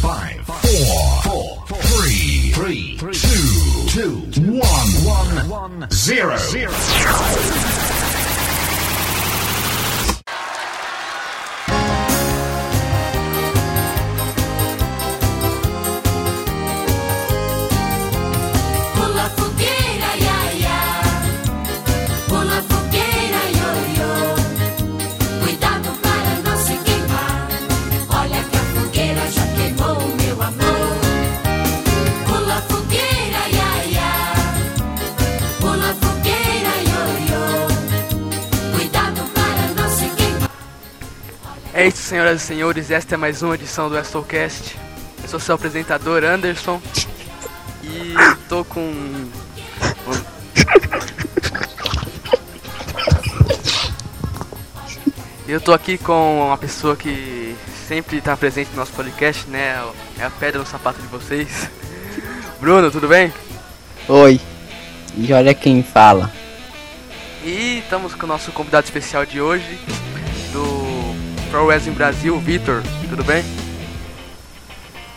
five, four, four, three, three, two, two, one, one, zero, zero. É isso, senhoras e senhores, esta é mais uma edição do Astlecast. Eu sou seu apresentador, Anderson. E tô com. Eu tô aqui com uma pessoa que sempre tá presente no nosso podcast, né? É a pedra no sapato de vocês. Bruno, tudo bem? Oi. E olha quem fala. E estamos com o nosso convidado especial de hoje, Pro Wrestling Brasil, Vitor. Tudo bem?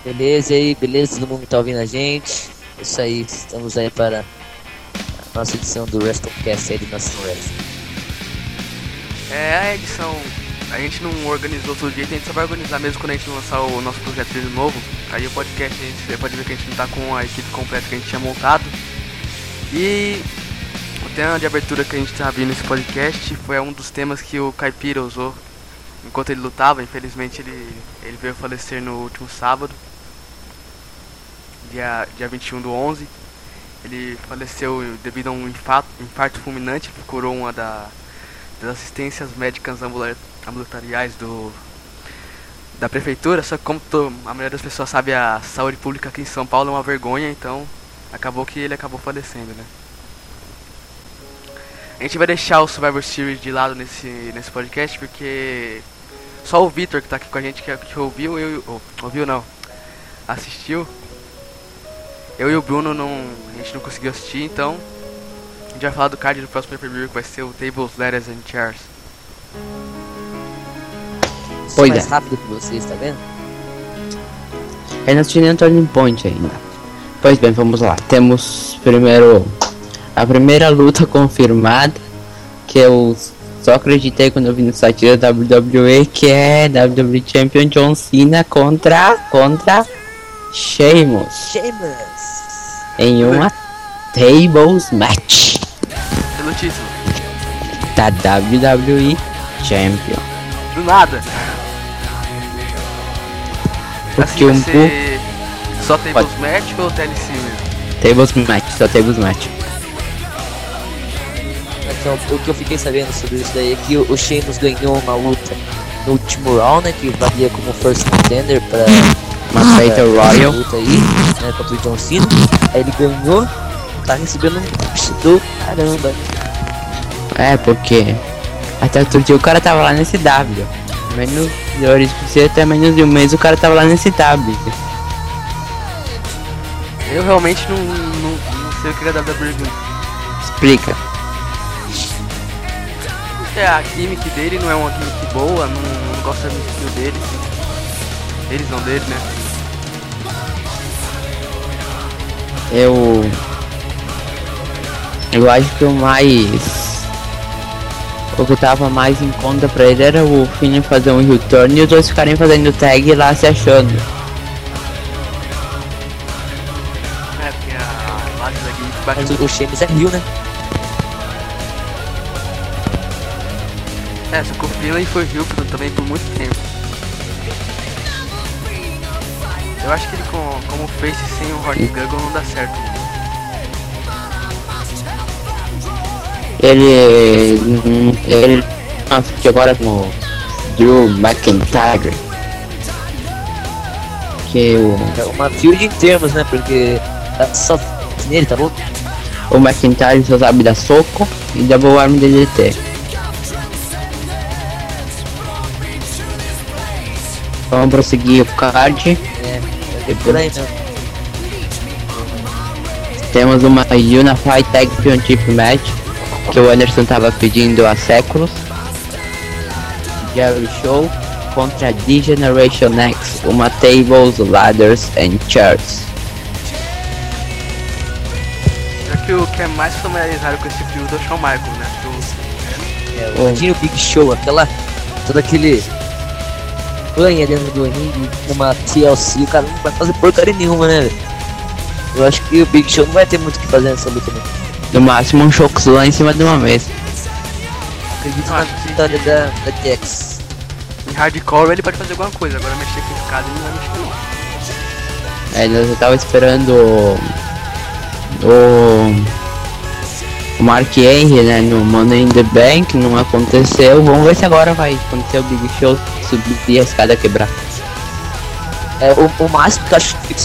Beleza aí, beleza? Todo mundo tá ouvindo a gente? Isso aí, estamos aí para a nossa edição do WrestleCast aí do Nação Wrestling. É, a edição. A gente não organizou todo jeito, a gente só vai organizar mesmo quando a gente lançar o nosso projeto de novo. Aí o podcast a gente pode ver que a gente não tá com a equipe completa que a gente tinha montado. E o tema de abertura que a gente tá vindo nesse podcast foi um dos temas que o Caipira usou enquanto ele lutava. Infelizmente ele, ele veio falecer no último sábado, dia, dia 21 do 11. Ele faleceu devido a um infarto, infarto fulminante que curou uma da, das assistências médicas ambula- ambulatoriais do da prefeitura, só que como a maioria das pessoas sabe a saúde pública aqui em São Paulo é uma vergonha, então acabou que ele acabou falecendo, né? A gente vai deixar o Survivor Series de lado nesse, nesse podcast porque só o Victor que tá aqui com a gente que, que ouviu, eu, oh, ouviu não, assistiu. Eu e o Bruno não, a gente não conseguiu assistir, então a gente vai falar do card do próximo pay-per-view que vai ser o Tables, Letters and Chairs. Pois mais é. rápido que vocês, tá vendo? Assisti nem o Turning Point ainda. Pois bem, vamos lá. Temos primeiro a primeira luta confirmada. Que eu só acreditei quando eu vi no site da WWE. Que é WWE Champion John Cena contra. contra. Sheamus. Sheamus! Em uma Tables Match. Pelo título. Da WWE Champion. Do nada. Porque assim um ser só Tables Match ou TLC mesmo? Tables Match, só Tables Match. Então, o que eu fiquei sabendo sobre isso daí é que o Sheamus ganhou uma luta no último round, né? Que valia como first contender pra Uma essa Royal. luta aí, né? Contra o John Cena. Aí ele ganhou, tá recebendo um push do caramba. É, porque até outro dia o cara tava lá nesse W. Menos de hoje, até menos de um mês o cara tava lá nesse W. Eu realmente não, não, não sei o que é WWE. Explica. É, a gimmick dele não é uma gimmick boa, não, não gosto do estilo dele. Eles não dele, né? Eu. Eu acho que o mais. O que tava mais em conta pra ele era o Finn fazer um heel turn e os dois ficarem fazendo tag lá se achando. É, porque a base da gimmick bate Mas o, o Sheamus é Rio, né? É, só o Finlay foi por- também por muito tempo. Eu acho que ele com, como face sem o Hornsguggle não dá certo. Ele. hum, Ele. Nossa, que agora com o Drew McIntyre. Que o. É uma field em termos, né? Porque tá só nele, tá bom? O McIntyre só sabe dar soco e double arm DDT. Vamos prosseguir o card. É, é por aí mesmo. Temos uma Unified Tag Championship Match que o Anderson tava pedindo há séculos. Jerry Show contra D-Generation X. uma Tables, Ladders and Chairs. Já que o que é mais familiarizado com esse luta é o Shawn Michaels, né? Que o- É, o Big Show, aquela. todo aquele. Banha dentro do ringue, uma TLC, o cara não vai fazer porcaria nenhuma, né, velho? Eu acho que o Big Show não vai ter muito o que fazer nessa luta, não. No máximo um choque lá em cima de uma mesa. Acredito Ah, na vitória da, da Jax. em hardcore ele pode fazer alguma coisa, agora mexer com escada ele não vai mexer não. É, nós já tava esperando o, o, o Mark Henry, né, no Money in the Bank, não aconteceu. Vamos ver se agora vai acontecer o Big Show subir a escada quebrar. É, o, o máximo que eu acho que Big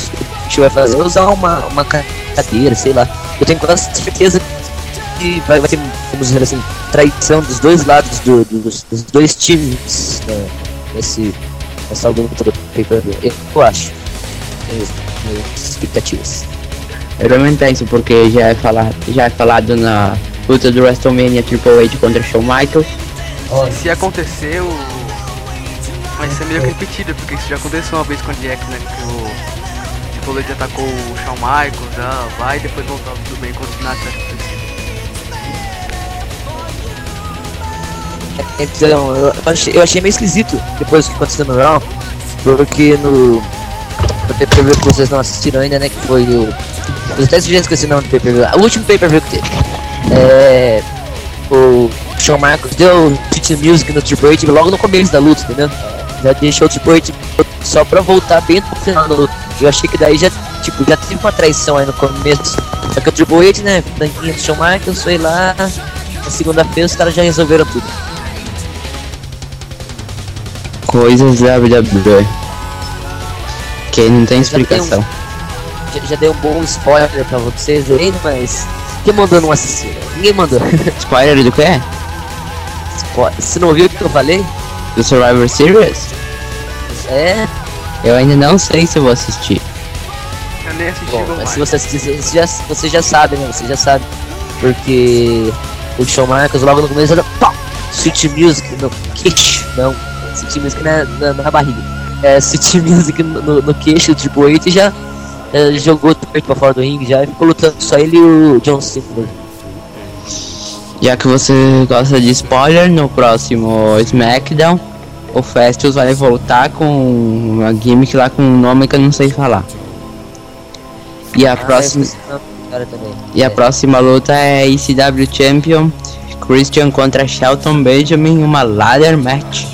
Show vai fazer é usar uma, uma ca- cadeira, sei lá. Eu tenho quase certeza que vai, vai ter, vamos dizer assim, traição dos dois lados do, do- dos, dos dois times né, nesse, nessa luta do pay-per-view. Eu, acho. Minhas expectativas. Eu também penso, porque já é, falado, já é falado na luta do WrestleMania Triple H contra Shawn Michaels. Se acontecer, o... vai ser meio que repetido, porque isso já aconteceu uma vez com a Jax, né? Que o Triple H atacou o Shawn Michaels, ah, vai e depois voltar tudo bem quando o Nath Então, eu achei, eu achei meio esquisito depois do que aconteceu no Raw, porque no, no pay-per-view que vocês não assistiram ainda, né, que foi o... Eu até já esqueci o nome do pay-per-view, o último pay-per-view que teve. É... O Shawn Michaels deu Teach Music no Triple H logo no começo da luta, entendeu? Já deixou o Triple H só pra voltar bem no final da luta. Eu achei que daí já, tipo, já teve uma traição aí no começo. Só que o Triple H, né, tanquinho do Shawn Michaels, foi lá... Na segunda-feira os caras já resolveram tudo. Coisas da WWE. Que não tem explicação. Já, já dei um bom spoiler pra vocês aí, mas quem mandou não assistir? Ninguém mandou. Spoiler do que é? Spo- Você não ouviu o que eu falei? Do Survivor Series? É, Eu ainda não sei se eu vou assistir. Eu nem assisti bom, mas se você assistir, você já, você já sabe, né? Você já sabe. Porque o Shawn Michaels logo no começo era pá, Sweet Music no queixo. Não, Sweet Music na, na, na barriga. É, Sweet Music no, no, no queixo, tipo, o e já é, jogou o peito pra fora do ringue já e ficou lutando só ele e o John Cena. Já que você gosta de spoiler, no próximo SmackDown, o Festus vai voltar com uma gimmick lá com um nome que eu não sei falar. E a, Ah, próxima, e a próxima luta é ECW Champion Christian contra Shelton Benjamin, uma ladder match.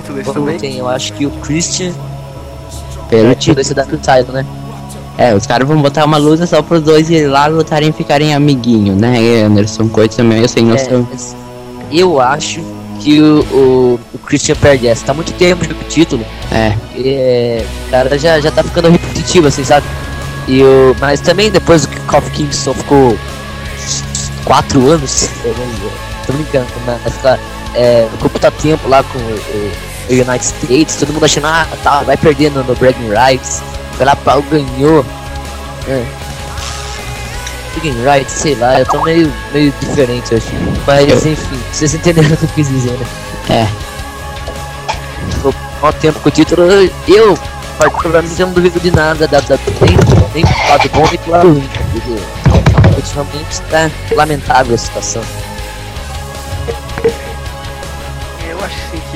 Título, esse também. tem, eu acho que o Christian Pelo tirou título. esse title, né? É, os caras vão botar uma luta só pros dois ir lá lutarem e ficarem amiguinho, né? Anderson Coito também, eu sem É, noção. mas eu acho que o, o, o Christian perde essa. Tá muito tempo o título. É, É, o cara já, já tá ficando repetitivo, assim, sabe? E o, mas também depois que o Kofi Kingston ficou quatro anos, eu não- tô brincando, mas claro, é, ficou puta tempo lá com o, o- United States, todo mundo achando, ah, tá, vai perdendo no Bragging Rights, foi lá ganhou. É. Bragging Rights, sei lá, eu tô meio, meio diferente hoje. Mas enfim, vocês entenderam o que eu quis dizer, né? é. ficou tempo com o título. Eu, particularmente, eu não duvido de nada da, da, nem, nem do lado bom nem do lado ruim. Porque ultimamente tá lamentável a situação.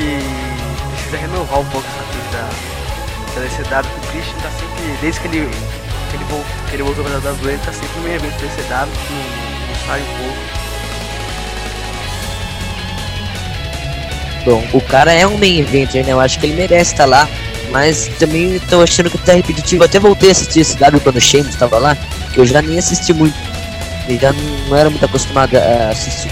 Que precisa renovar um pouco essa coisa da, da DCW, porque o Christian tá sempre, desde que ele, que ele, vol- que ele voltou pra WWE, ele tá sempre no evento da DCW, que não, não sai um pouco. Bom, o cara é um main eventer, né? Eu acho que ele merece estar lá. Mas também tô achando que tá repetitivo. Até voltei a assistir esse W quando o Sheamus tava lá, que eu já nem assisti muito. Eu já não era muito acostumado a assistir.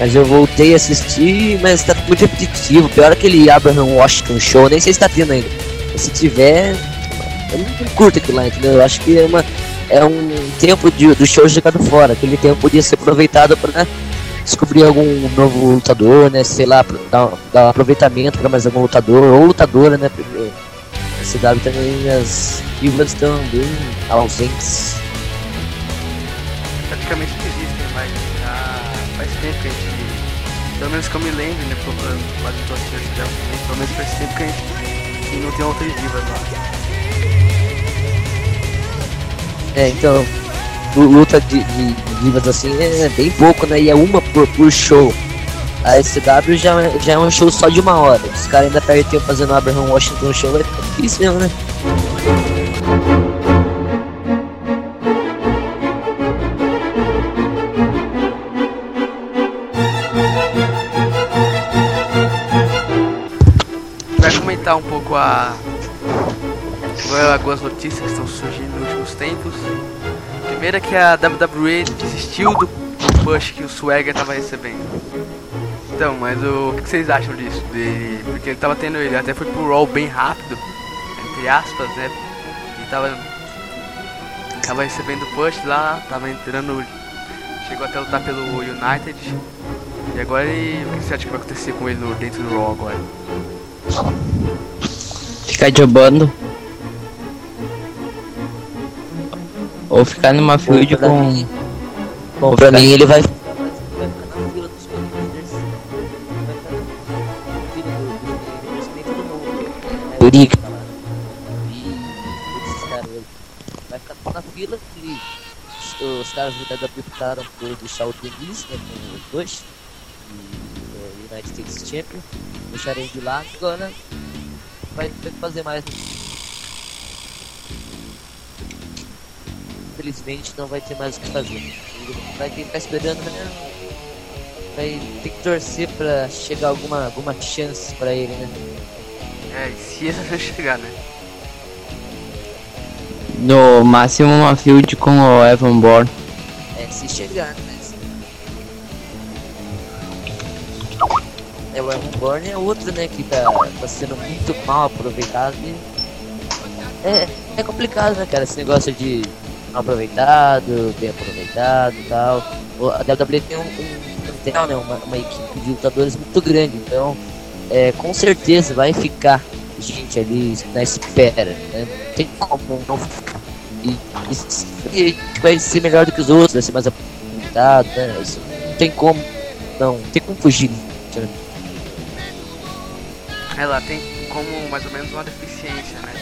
Mas eu voltei a assistir, mas tá muito repetitivo. Pior aquele Abraham Washington show, nem sei se tá tendo ainda. Se tiver, eu não, curto aquilo lá, entendeu? Eu acho que é, uma, é um tempo de, do show jogado fora. Aquele tempo podia ser aproveitado para descobrir algum novo lutador, né? Sei lá, dar, dar aproveitamento para mais algum lutador ou lutadora, né? Porque na CW também as divas estão bem ausentes. Praticamente não existem mais, já faz tempo que a gente Pelo menos que eu me lembre, né? Quase todas as chances dela. Pelo menos faz tempo que a gente que não tem outras divas lá. É, então, lu- luta de, de divas assim é bem pouco, né? E é uma por, por show. A SW já, já é um show só de uma hora. Os caras ainda perdem tempo fazendo o Abraham Washington show, é difícil mesmo, né? Pouco a agora algumas notícias que estão surgindo nos últimos tempos. Primeiro é que a WWE desistiu do push que o Swagger estava recebendo. Então, mas o, o que vocês acham disso? De, porque ele tava tendo, ele até foi pro Raw bem rápido, entre aspas, né? E tava, tava recebendo push lá, tava entrando, chegou até lutar pelo United. E agora ele, o que você acha que vai acontecer com ele no, dentro do Raw agora? Ficar jobando. Ou ficar numa field com. mim- Bom, pra mim ele vai. O Rick. Vai ficar na fila que os, caras da WWE optaram por deixar o Denis, né, com os dois, e o United States Champion, deixaram de lado, agora vai ter que fazer mais infelizmente não vai ter mais o que fazer. Vai ter que ficar esperando, né? Vai ter que torcer pra chegar alguma, alguma chance pra ele, né? É, e se essa chegar, né? No máximo uma field com o Evan Bourne. É, se chegar, né? O Bourne é outro, né, que tá, tá sendo muito mal aproveitado e... É, é complicado, né, cara, esse negócio de mal aproveitado, bem aproveitado e tal. A WWE tem um, um né, uma, uma equipe de lutadores muito grande, então é, com certeza vai ficar gente ali na espera, né? Não tem como não ficar. E, e e vai ser melhor do que os outros, vai ser mais aproveitado, né? Isso não tem como, não, não tem como fugir. né? Ela tem como mais ou menos uma deficiência, né?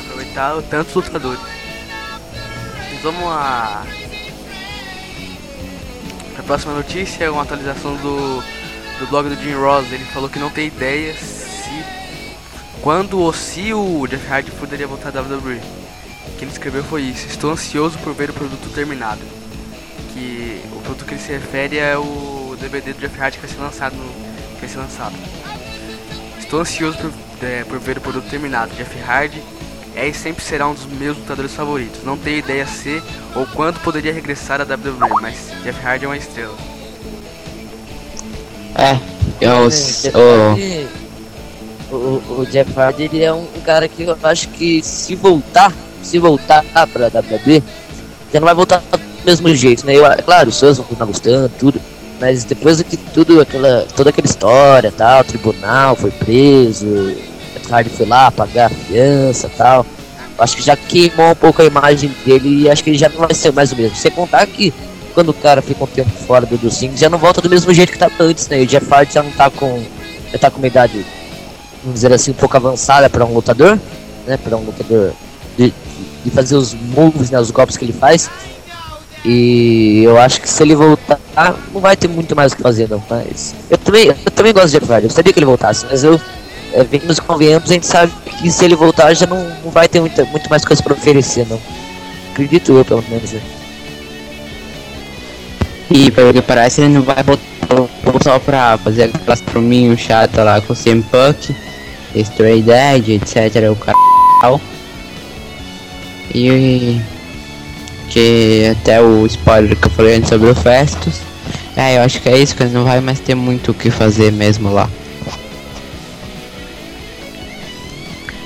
Aproveitar tantos lutadores. Mas vamos a. A próxima notícia é uma atualização do, do blog do Jim Ross. Ele falou que não tem ideia se. Quando ou se o Jeff Hardy poderia voltar à WWE. O que ele escreveu foi isso: Estou ansioso por ver o produto terminado. Que o produto que ele se refere é o DVD do Jeff Hardy que vai ser lançado. No, que vai ser lançado. Estou ansioso por, é, por ver o produto terminado. Jeff Hardy é e sempre será um dos meus lutadores favoritos. Não tenho ideia se ou quando poderia regressar à WWE, mas Jeff Hardy é uma estrela. É, eu. É, o- o, o- o Jeff Hardy ele é um cara que eu acho que se voltar, se voltar pra WWE, já não vai voltar do mesmo jeito, né? Eu, é claro, os fãs vão continuar gostando, tudo. Mas depois que tudo, aquela, toda aquela história, tal, tribunal foi preso, Hardy foi lá pagar a fiança tal. Acho que já queimou um pouco a imagem dele e acho que ele já não vai ser mais o mesmo. Sem contar que quando o cara fica um tempo fora do, do Sings, já não volta do mesmo jeito que tava antes, né? O Jeff Hardy já não tá com. Já tá com uma idade, vamos dizer assim, um pouco avançada para um lutador, né? Para um lutador de, de fazer os moves, né? Os golpes que ele faz. E eu acho que se ele voltar, não vai ter muito mais o que fazer, não. Mas eu também, eu também gosto de Hardy, eu sabia que ele voltasse, mas eu. É, vemos e convenhamos, a gente sabe que se ele voltar já não, não vai ter muita, muito mais coisa para oferecer, não. Acredito eu, pelo menos. né? E pelo que parece ele não vai voltar só pra fazer aquelas prominho chata lá com o CM Punk, Stray Dead, etc. O caralho. E que até o spoiler que eu falei antes sobre o Festus. É, eu acho que é isso, que não vai mais ter muito o que fazer mesmo lá.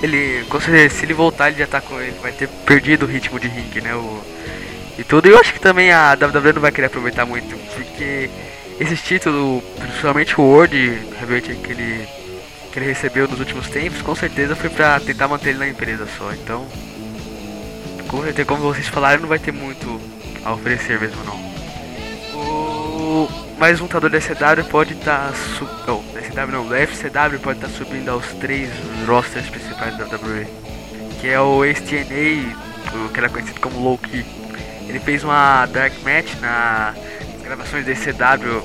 Ele, se ele voltar, ele já tá com ele, vai ter perdido o ritmo de ringue, né? O, e tudo. E eu acho que também a WWE não vai querer aproveitar muito, porque esses títulos, principalmente o World Heavyweight que ele, que ele recebeu nos últimos tempos, com certeza foi pra tentar manter ele na empresa só. Então, com certeza, como vocês falaram, não vai ter muito a oferecer mesmo não. O- mais um lutador da SCW pode estar su... não, da SCW não, da FCW pode estar subindo aos três rosters principais da WWE. Que é o ex-TNA, que era conhecido como Low Key. Ele fez uma Dark Match na nas gravações da SCW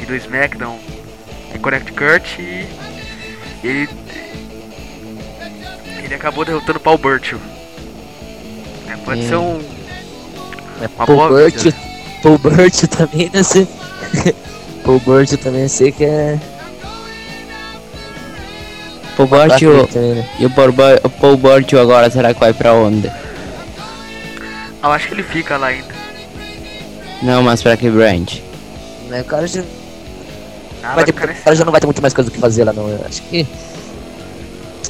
e do SmackDown Connect Kurt e ele ele acabou derrotando o Paul Burchill. É, pode Hum. ser um É, Uma Paul boa Burt, vida. Paul Burt também, não sei. Paul Burt também sei que é. Também, né? e o Paul o Paul Bortio agora será que vai pra onde? Ah, eu acho que ele fica lá ainda. Não, mas pra que brand? Né, O cara já, Ah, vai ter, cara já não vai ter muito mais coisa do que fazer lá, não. Eu acho que.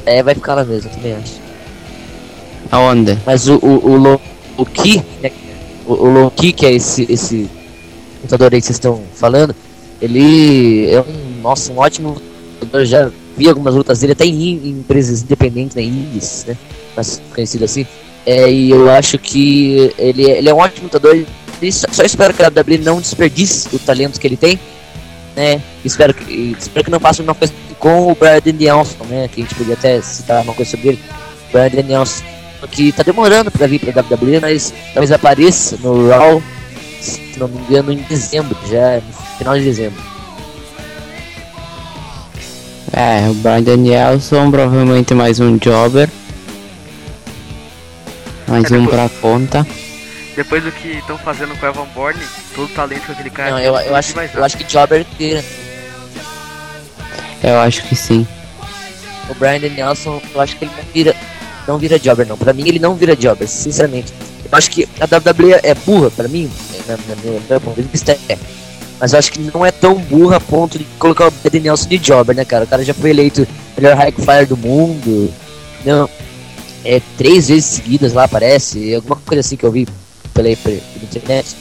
É, vai ficar lá mesmo, eu também acho. Aonde? Mas o, o, o Lo- Loki, né, o, o Loki, que é esse, esse lutador aí que vocês estão falando, ele é um, nossa, um ótimo lutador. Já vi algumas lutas dele até em, em empresas independentes, né, indies, né, mas conhecido assim. É, e eu acho que ele, é- ele é um ótimo lutador. Só, só espero que a WWE não desperdice o talento que ele tem, né? Espero que, espero que não faça uma coisa com o Brian Danielson, né? Que a gente podia até citar uma coisa sobre ele. Brian Danielson que tá demorando pra vir pra WWE, mas talvez apareça no Raw, se não me engano, em dezembro, já no final de dezembro. É, o Brian Danielson, provavelmente mais um jobber. Mais É, um depois- pra conta. Depois do que estão fazendo com o Evan Bourne, todo o talento que aquele cara Não, eu, eu, acho, eu acho que Jobber inteira. Eu acho que sim. O Brian Danielson, eu acho que ele não vira, não vira Jobber, não. Pra mim, ele não vira Jobber, sinceramente. Eu acho que a WWE é burra, pra mim, na, na no meu ponto de vista, é. Mas eu acho que não é tão burra a ponto de colocar o Brian Danielson de Jobber, né, cara? O cara já foi eleito melhor High Flyer do mundo. Não, é três vezes seguidas lá, parece. Alguma coisa assim que eu vi pela, pela, internet.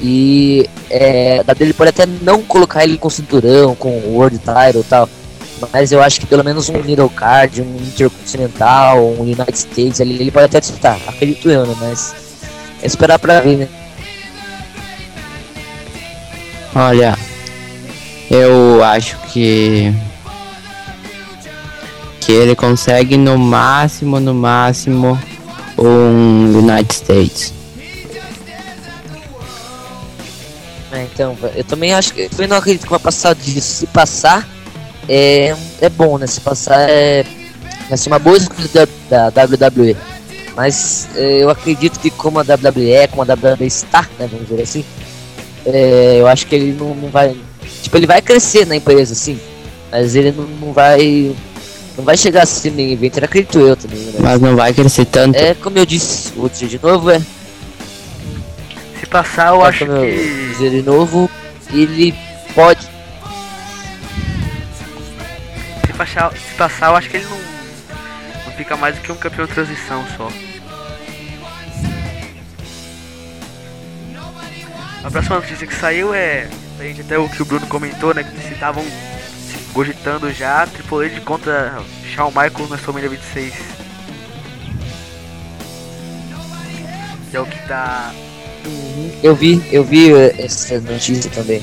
E é, a WWE pode até não colocar ele com cinturão, com World Title e tal. Mas eu acho que pelo menos um middle card, um intercontinental, um United States, ele, ele pode até disputar, acredito eu, né? Mas é esperar pra ver, né? Olha, eu acho que que ele consegue no máximo, no máximo um United States. É, então, eu também acho que. Eu também não acredito que vai passar disso. Se passar, é, é bom, né? Se passar, é. Vai ser uma boa escolha da, da WWE. Mas é, eu acredito que, como a WWE é, como a WWE está, né? Vamos dizer assim. é, eu acho que ele não, não vai. Tipo, ele vai crescer na empresa, sim. Mas ele não, não vai. Não vai chegar assim nem evento, acredito eu também. Né? Mas não vai crescer tanto. É como eu disse, vou dizer de novo, é. Se passar, eu é acho como eu que. dizer de novo, ele pode passar, se passar, eu acho que ele não. Não fica mais do que um campeão de transição só. A próxima notícia que saiu é. A gente até o que o Bruno comentou, né? Que eles estavam cogitando já Triple H contra Shawn Michaels na WrestleMania 26. Que é o que tá. Eu vi, eu vi essa notícia também.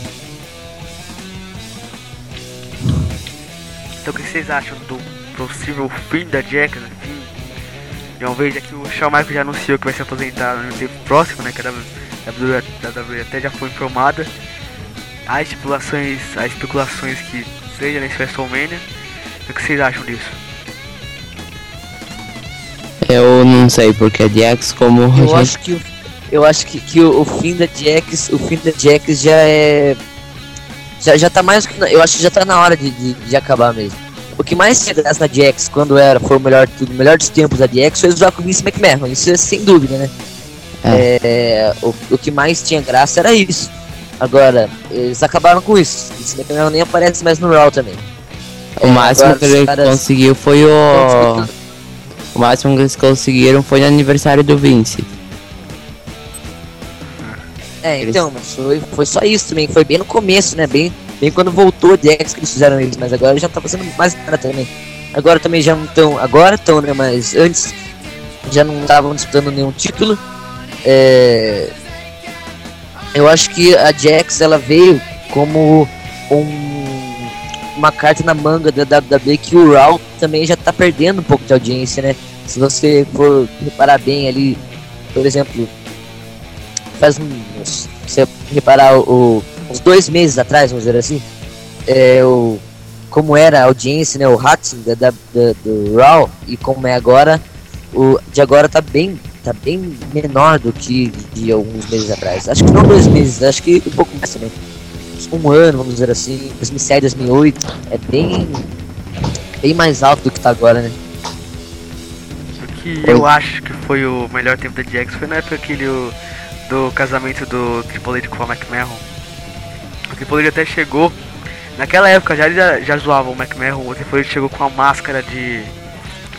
Então o que vocês acham do possível fim da Jack, né? Fim. De uma vez já que o Shawn Michaels já anunciou que vai se aposentar no tempo próximo, né? Que a WWE a WWE até já foi informada. Há estipulações, há especulações que seja nesse WrestleMania. O que vocês acham disso? Eu não sei, porque a DX como Eu gente- acho que o- eu acho que, que o, o fim da Jax, o fim da Jax já é já, já tá mais eu acho que já tá na hora de, de, de acabar mesmo. O que mais tinha graça na Jax quando era foi o melhor o melhor dos tempos da Jax foi usar com Vince McMahon, isso é sem dúvida, né? É, o, o que mais tinha graça era isso. Agora, eles acabaram com isso. Vince McMahon nem aparece mais no Raw também. o É, máximo que ele caras conseguiu foi o o máximo que eles conseguiram foi no aniversário do Vince. É, Eles- então, mas foi, foi só isso também, foi bem no começo, né? Bem, bem quando voltou a Jax que eles fizeram isso, mas agora já não tá fazendo mais nada também. Agora também já não estão. Agora estão, né? Mas antes já não estavam disputando nenhum título. É, eu acho que a Jax ela veio como um, uma carta na manga da WWE que o Raw também já tá perdendo um pouco de audiência, né? Se você for reparar bem ali, por exemplo, faz uns, se reparar o, uns dois meses atrás, vamos dizer assim, é, o, como era a audiência, né, o rating da, da, da- do Raw e como é agora, o de agora tá bem, tá bem menor do que de alguns meses atrás. Acho que não dois meses, acho que um pouco mais também. Um ano, vamos dizer assim, 2007, 2008, é bem, bem mais alto do que tá agora, né? O que eu acho que foi o melhor tempo da DX foi na época aquele o- do casamento do Triple H com a McMahon. O Triple H até chegou. Naquela época já, já, já zoava o McMahon, o Triple H chegou com a máscara de.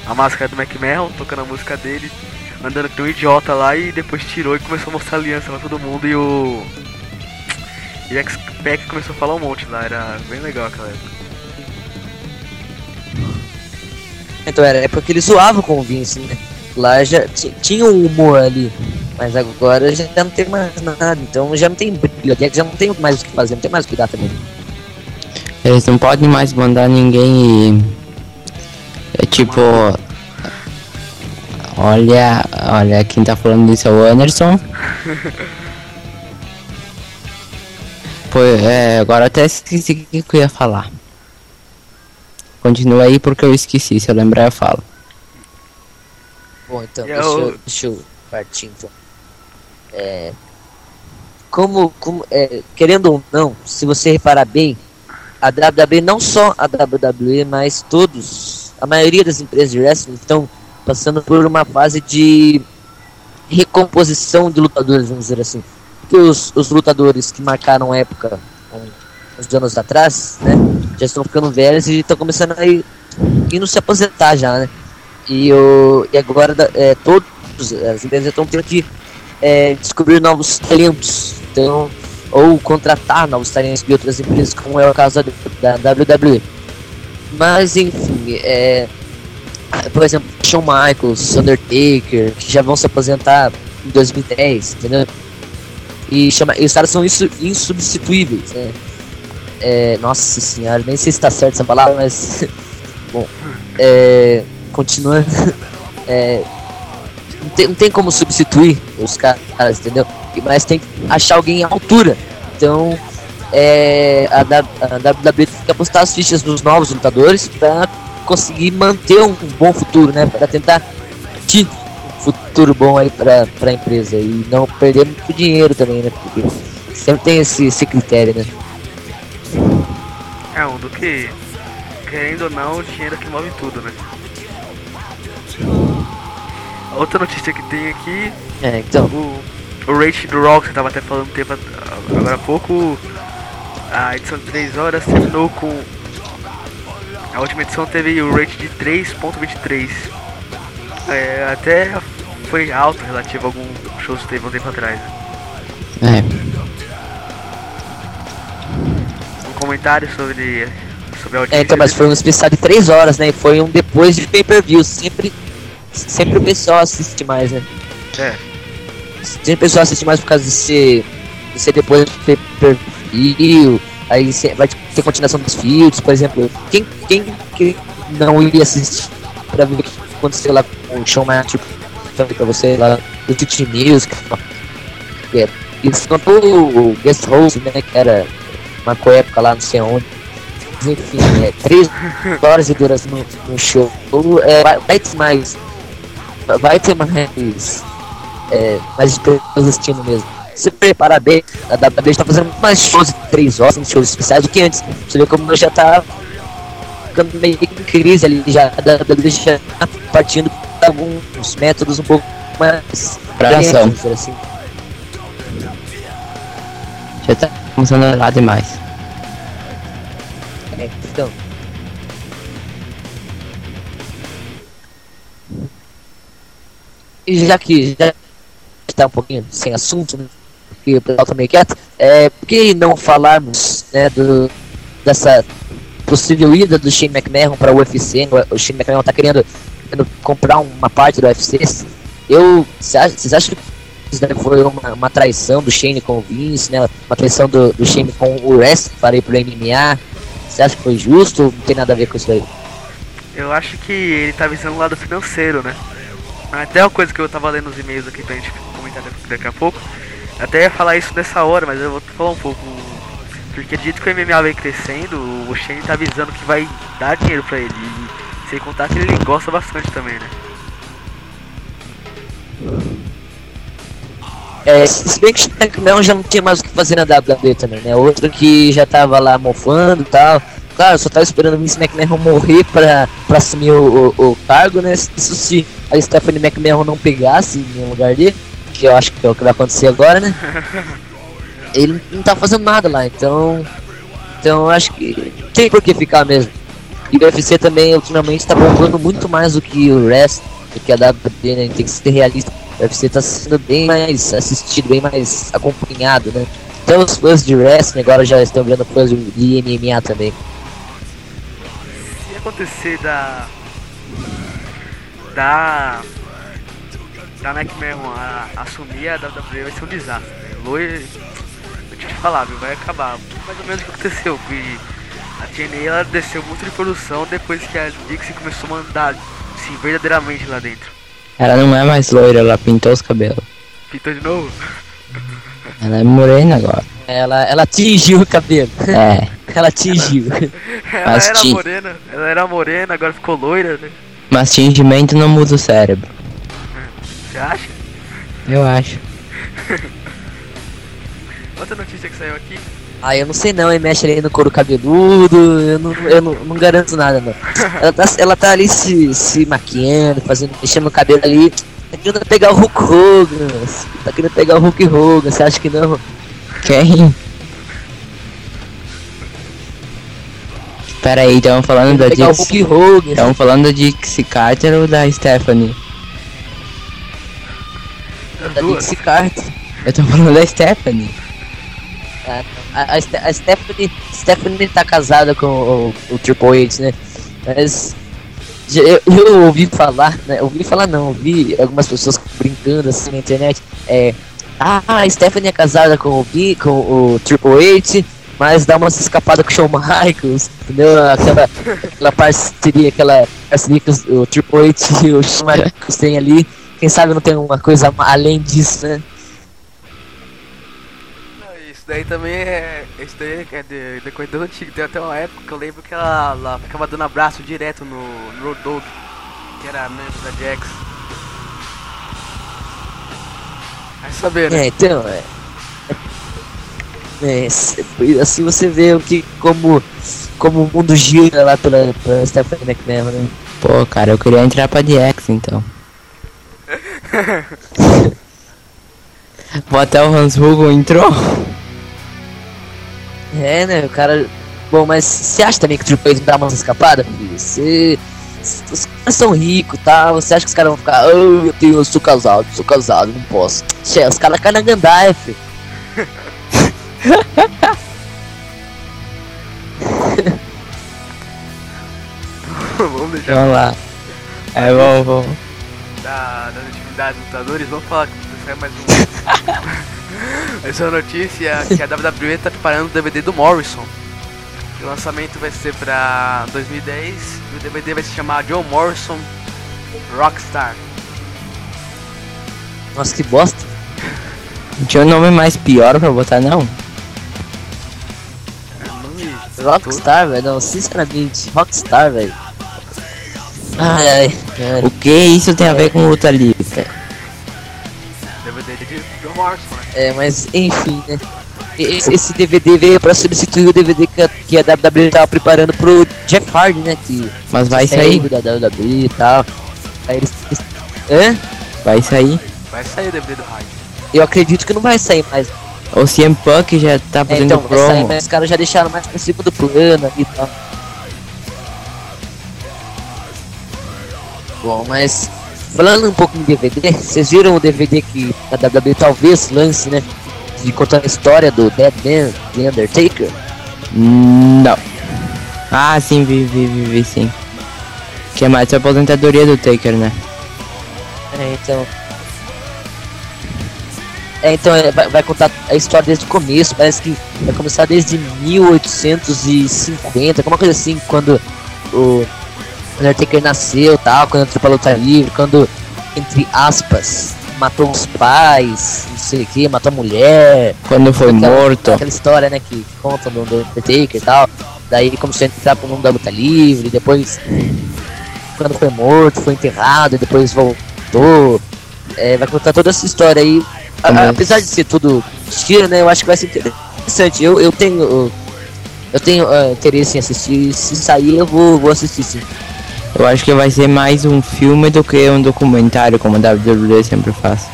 A máscara do McMahon, tocando a música dele, andando tem um idiota lá e depois tirou e começou a mostrar aliança pra todo mundo e o. E o X-Pac começou a falar um monte lá, era bem legal aquela época. Então era a época que ele zoava com o Vince, né? Lá já ti- tinha um humor ali, mas agora já não tem mais nada, então já não tem brilho, que já não tem mais o que fazer, não tem mais o que dar também. Eles não podem mais mandar ninguém e. É tipo. Olha, olha, quem tá falando isso é o Anderson. Pô, é, agora até esqueci o que eu ia falar. Continua aí porque eu esqueci, se eu lembrar eu falo. Bom, então, E deixa eu- eu, deixa eu partir então. É, como, como é, querendo ou não, se você reparar bem, a WWE, não só a WWE, mas todos, a maioria das empresas de wrestling estão passando por uma fase de recomposição de lutadores, vamos dizer assim. Porque os, os lutadores que marcaram época uns anos atrás, né, já estão ficando velhos e estão começando a ir, indo se aposentar já, né? E, e agora é, todos as empresas estão tendo que é, descobrir novos talentos. Então, ou contratar novos talentos de outras empresas, como é o caso da, da WWE. Mas enfim, é, por exemplo, Shawn Michaels, Undertaker, que já vão se aposentar em 2010, entendeu? E, chama, e os caras são insu, insubstituíveis, né? É, nossa senhora, nem sei se tá certo essa palavra, mas. Bom, é, continuando. É, não, tem, não tem como substituir os caras, entendeu? Mas tem que achar alguém à altura. Então, é, a, a WWE tem que apostar as fichas nos novos lutadores para conseguir manter um, bom futuro, né? Para tentar um futuro bom aí para a empresa e não perder muito dinheiro também, né? Porque sempre tem esse, esse critério, né? É um do que, querendo ou não, o dinheiro é que move tudo, né? Outra notícia que tem aqui, É, então. o, o rate do que você tava até falando um tempo, agora há pouco, a edição de 3 horas terminou com... A última edição teve o rate de 3.23. É, até foi alto relativo a alguns shows que teve um tempo atrás. né? É, Um comentário sobre, sobre a É, audiência. então, mas foi um especial de 3 horas, né? Foi um depois de pay-per-view. Sempre, sempre o pessoal assiste mais, né? É. Sempre o pessoal assiste mais por causa de ser, de ser depois do pay-per-view. Aí vai ter continuação dos fields, por exemplo. Quem, quem, quem não iria assistir pra ver o que aconteceu lá com o show mais tipo, pra você lá do Titi Music. É, Isso quanto o guest host, né? Que era marcou época lá, não sei onde. Enfim, é, três horas de duração no, no show. É, vai, ter mais. Vai ter mais. É, mais pessoas assistindo mesmo. Se preparar bem, a WWE está fazendo mais shows de três horas, shows especiais do que antes. Você vê como já tá ficando meio em crise ali, já, a WWE já tá partindo para alguns métodos um pouco mais Pra ação. assim. já tá começando a demais. É, então. E já que já está um pouquinho sem assunto, né? Porque o pessoal tá meio quieto, é, por que não falarmos né, do, dessa possível ida do Shane McMahon para o UFC? O Shane McMahon tá querendo, querendo comprar uma parte do UFC. Eu, vocês acham né, foi uma, uma traição do Shane com o Vince, né? Uma traição do, do Shane com o wrestling para ir pro MMA. Você acha que foi justo ou não tem nada a ver com isso aí? Eu acho que ele tá visando o lado financeiro, né? Até uma coisa que eu tava lendo nos e-mails aqui pra gente comentar daqui- a pouco. Até ia falar isso nessa hora, mas eu vou falar um pouco. Porque do jeito que o MMA vem crescendo, o Shane tá avisando que vai dar dinheiro pra ele. E sem contar que ele gosta bastante também, né? É, se bem que o McMahon já não tinha mais o que fazer na WWE também, né? Outro que já tava lá mofando e tal. Claro, só tava esperando o Vince McMahon morrer pra, pra assumir o, o, o cargo, né? Isso se a Stephanie McMahon não pegasse no lugar dele, que eu acho que é o que vai acontecer agora, né? Ele não tá fazendo nada lá, então. Então eu acho que tem por que ficar mesmo. E o UFC também ultimamente tá bombando muito mais do que o resto, do que a WWE, né? Tem que ser realista. O UFC tá sendo bem mais assistido, bem mais acompanhado, né? Então os fãs de wrestling agora já estão virando fãs de de MMA também. Se acontecer da. Da. Da McMahon a, assumir a WWE vai ser um desastre. né? Loi. Vou te falar, viu? Vai acabar. Mais ou menos o que aconteceu. Que a TNA ela desceu muito de produção depois que a Dixie começou a mandar assim, verdadeiramente lá dentro. Ela não é mais loira, ela pintou os cabelos. Pintou de novo? Ela é morena agora. Ela, ela tingiu o cabelo. É, ela tingiu. Ela Mas era morena, ela era morena, agora ficou loira, né? Mas tingimento não muda o cérebro. Você acha? Eu acho. Outra notícia que saiu aqui. Ah, eu não sei não, hein? Mexe ali no couro cabeludo, eu não, eu não, não garanto nada não. Ela tá, ela tá ali se, se maquiando, fazendo, mexendo no cabelo ali. Tá querendo pegar o Hulk Hogan. Tá querendo pegar o Hulk Hogan, você acha que não? Quem? Pera aí, estavam falando da Dixie. Hogan. Estavam falando da Dixie Carter ou da Stephanie? Da. Dixie Carter. Eu tô falando da Stephanie. A, a, a Ste- a Stephanie, Stephanie tá casada com o, o Triple H, né? Mas eu, eu ouvi falar, né? Ouvi falar não, ouvi algumas pessoas brincando assim na internet. É, ah, a Stephanie é casada com o, Vi- com o Triple H, mas dá umas escapadas com o Shawn Michaels, entendeu? Aquela, aquela parceria, aquela parceria que o Triple H e o Shawn Michaels têm ali. Quem sabe não tem uma coisa além disso, né? Isso daí também é. Isso daí é de, de coisa do antigo. Tem até uma época que eu lembro que ela, ela ficava dando abraço direto no, no Road Dogg, que era membro da Jax. Vai saber, né? É, então, é. É, se- assim você vê o que como como o mundo gira lá pela, pela Stephanie McMahon, né? Pô, cara, eu queria entrar pra DX então. Vou até o Hans Hugo entrou? É, né, o cara. Bom, mas você acha também que o Triple H dá umas escapadas, filho? Você. Os caras são ricos e tal, você acha que os caras vão ficar, oh, eu tenho, eu sou casado, sou casado, não posso. Che, os caras caem na gandaia, filho. Vamos deixar Vamos lá. É, vamos, vamos. da, das atividades dos lutadores. Vamos falar que sai mais um. Essa é uma notícia que a WWE tá preparando o DVD do Morrison. O lançamento vai ser pra 2010 e o DVD vai se chamar John Morrison Rockstar. Nossa, que bosta. Não tinha um nome mais pior pra botar, não? Rockstar, velho, não, sinceramente, Rockstar, velho. Ai, ai, ai. O que isso tem a ver com luta livre? DVD de John Morrison, né? É, mas enfim, né? Esse, esse DVD veio pra substituir o DVD que a, que a WWE tava preparando pro Jeff Hardy, né? Que Mas vai sair, da WWE e tal. Aí eles. Hã? vai sair. Vai sair o DVD do Hyde. Eu acredito que não vai sair mais. O CM Punk já tá É, fazendo então, vai sair, promo. mas os caras já deixaram mais pra cima do plano e tal. Bom, mas falando um pouco em DVD, vocês viram o DVD que a WWE talvez lance, né? De contando a história do Dead Man, The Undertaker? Não. Ah, sim, vi, vi, vi, vi sim. Que é mais a aposentadoria do Taker, né? É, então. É, então é, vai, vai contar a história desde o começo. Parece que vai começar desde 1850, alguma coisa assim, quando o Undertaker nasceu tal, quando entrou pra luta livre, quando, entre aspas, matou os pais, não sei o que, matou a mulher. Quando foi Aquela- morto. Aquela história, né, que contam do Undertaker e tal. Daí ele começou a entrar pro mundo da luta livre, depois quando foi morto, foi enterrado, e depois voltou. É, vai contar toda essa história aí. Apesar de ser tudo tiro, né, eu acho que vai ser interessante. Eu, eu tenho. Eu, tenho ah, interesse em assistir. Se sair, eu vou, vou assistir sim. Eu acho que vai ser mais um filme do que um documentário, como a WWE sempre faz.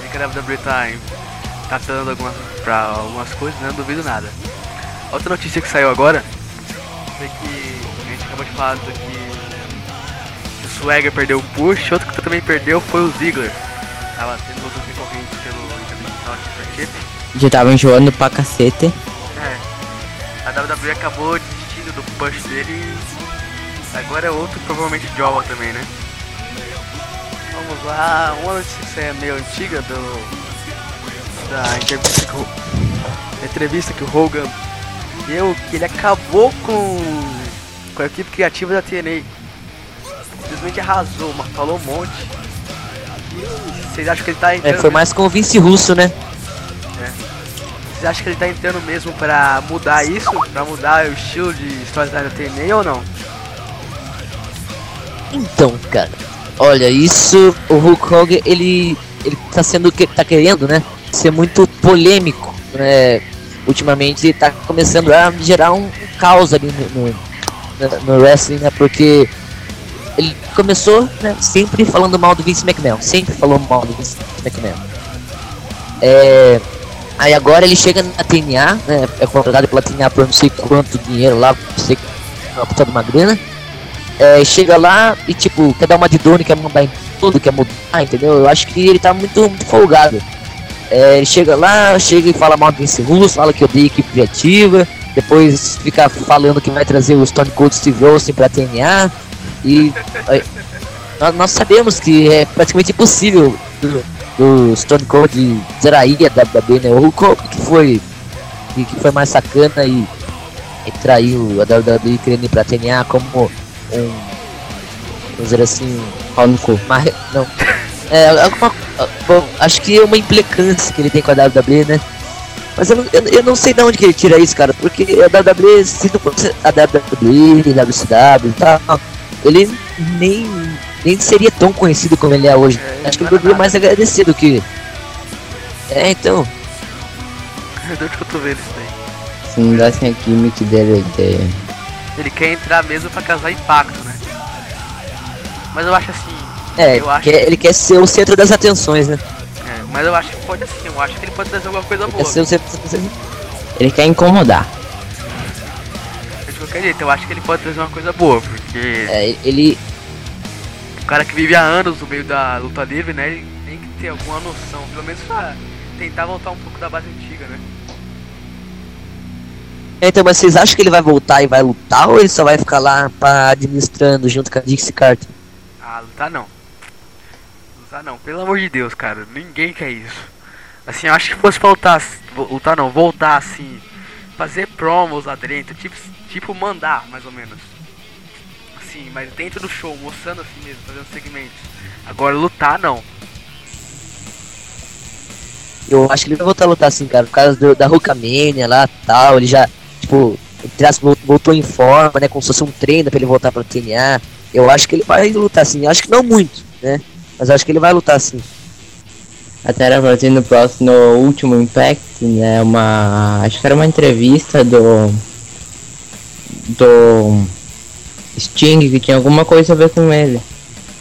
Sei que a WWE tá, em- tá algumas, pra algumas coisas, né? Não duvido nada. Outra notícia que saiu agora foi que a gente acabou de falar do que Swagger perdeu o push, outro que também perdeu foi o Ziggler. Tava tendo outros concorrentes pelo Championship. Já tava enjoando pra cacete. É. A WWE acabou desistindo do push dele e agora é outro provavelmente Joba também, né? Vamos lá, uma notícia é meio antiga do da entrevista que o, entrevista que o Hogan deu, que ele acabou com, com a equipe criativa da TNA. Simplesmente arrasou, mas falou um monte. E vocês acham que ele tá É, entrando foi mais com o Vince Russo, né? Vocês acham que ele tá entrando mesmo pra mudar isso? Pra mudar o estilo de storyline da TNA ou não? Então, cara, olha, isso o Hulk Hogan ele ele tá sendo que tá querendo, né, ser muito polêmico, né? Ultimamente ele tá começando a gerar um caos ali no, no, no wrestling, né? Porque ele começou, né, sempre falando mal do Vince McMahon, sempre falou mal do Vince McMahon. É, aí agora ele chega na TNA, né, é contratado pela TNA por não sei quanto dinheiro lá, não sei uma puta de uma grana. É, chega lá e tipo, quer dar uma de dono, quer mandar em tudo, quer mudar, entendeu? Eu acho que ele tá muito, muito folgado. É, ele chega lá, chega e fala mal do Vince Russo, fala que odeia equipe criativa, depois fica falando que vai trazer o Stone Cold Steve Austin pra TNA. E nós, sabemos que é praticamente impossível do, do Stone Cold trair a WWE, né? O Hulk que foi, que, que foi mais sacana e, e traiu a WWE querendo ir pra TNA como um, vamos dizer assim, Pau no cu. uma, re- não, é, alguma, bom, acho que é uma implicância que ele tem com a WWE, né? Mas eu, não- eu, eu não sei de onde que ele tira isso, cara, porque a WWE, se não fosse a WWE, WCW e tal, ele nem, nem seria tão conhecido como ele é hoje. É, acho que não ele deveria mais agradecer do que. É, então. De onde que eu tô vendo isso daí? Se não dessem a gimmick dele de... Ele quer entrar mesmo pra causar impacto, né? Mas eu acho assim. É, eu acho, quer- ele quer ser o centro das atenções, né? é, mas eu acho que pode assim, eu acho que ele pode trazer alguma coisa Ele boa. quer ser o centro das atenções. Ele quer incomodar. Qualquer jeito, eu acho que ele pode trazer uma coisa boa, porque É, ele, o cara que vive há anos no meio da luta livre, né? Ele tem que ter alguma noção, pelo menos pra tentar voltar um pouco da base antiga, né? É, Então, mas vocês acham que ele vai voltar e vai lutar ou ele só vai ficar lá pra administrando junto com a Dixie Carter? Ah, lutar não. Lutar não, pelo amor de Deus, cara. Ninguém quer isso. Assim, eu acho que fosse pra lutar, vo- lutar não, voltar assim, fazer promos lá dentro, tipo, tipo mandar, mais ou menos. Assim, mas dentro do show, mostrando assim mesmo, fazendo segmentos. Agora lutar não. Eu acho que ele vai voltar a lutar assim, cara, por causa do, da Hulkamania lá tal. Ele já, tipo, voltou em forma, né? Como se fosse um treino pra ele voltar pra TNA. Eu acho que ele vai lutar assim. Eu acho que não muito, né? Mas acho que ele vai lutar assim. Até era pra no próximo, no último Impact, né? Uma. Acho que era uma entrevista do. Do. Sting, que tinha alguma coisa a ver com ele.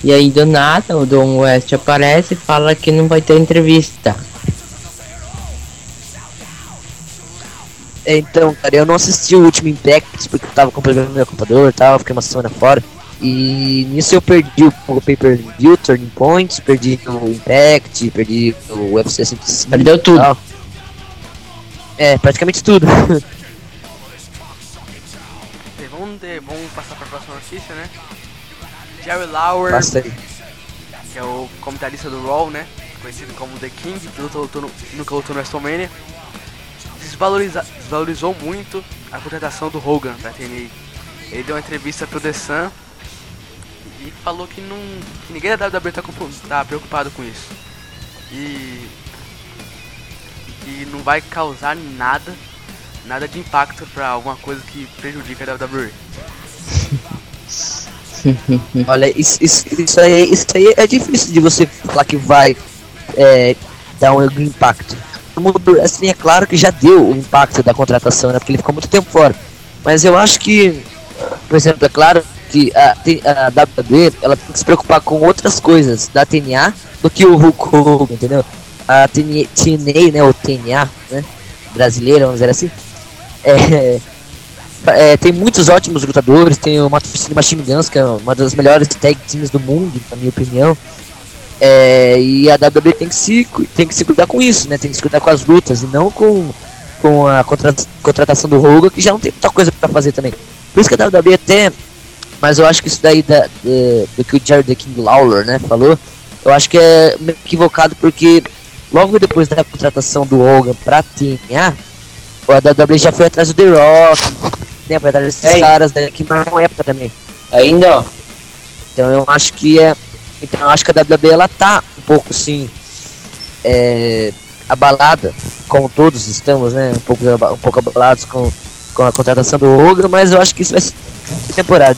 E aí do nada o Don West aparece e fala que não vai ter entrevista. É, Então, cara, eu não assisti o último Impact porque eu tava com problema no meu computador e tal, fiquei uma semana fora. E nisso eu perdi o, o pay-per-view, Turning Points, perdi o Impact, perdi o UFC 105. Perdeu tudo. tal. É, praticamente tudo. Vamos, ter- vamos passar pra próxima notícia, né? Jerry aí. que é o comentarista do Raw, né? Conhecido como The King, que lutou, lutou no, nunca lutou no WrestleMania. Desvaloriza, desvalorizou muito a contratação do Hogan da TNA. Ele deu uma entrevista pro The Sun e falou que, não, que ninguém da WWE tá, tá preocupado com isso. E que não vai causar nada, nada de impacto pra alguma coisa que prejudica a WWE. Olha, isso, isso, isso, aí, isso aí é difícil de você falar que vai é, dar um impacto. No mundo do wrestling é claro que já deu o impacto da contratação, né? Porque ele ficou muito tempo fora. Mas eu acho que, por exemplo, é claro que a, a WWE ela tem que se preocupar com outras coisas da TNA do que o Hulk Hogan, entendeu? A TNA, né? O TNA, né? Brasileira, vamos dizer assim. É, é, tem muitos ótimos lutadores, tem o Machine Guns, que é uma das melhores tag teams do mundo, na minha opinião. É, e a WWE tem que, se, tem que se cuidar com isso, né? Tem que se cuidar com as lutas e não com, com a contra- contratação do Hogan, que já não tem muita coisa pra fazer também. Por isso que a WWE até. Mas eu acho que isso daí da, do que o Jared the King Lawler né, falou, eu acho que é meio equivocado porque logo depois da contratação do Hogan pra TNA, a WWE já foi atrás do The Rock, né, foi atrás desses Ei. caras né, que marcam época também. Ainda, ó. Então eu acho que é. Então eu acho que a WWE ela tá um pouco assim. É, abalada, como todos estamos, né? Um pouco, um pouco abalados com, com a contratação do Hogan, mas eu acho que isso vai ser temporário.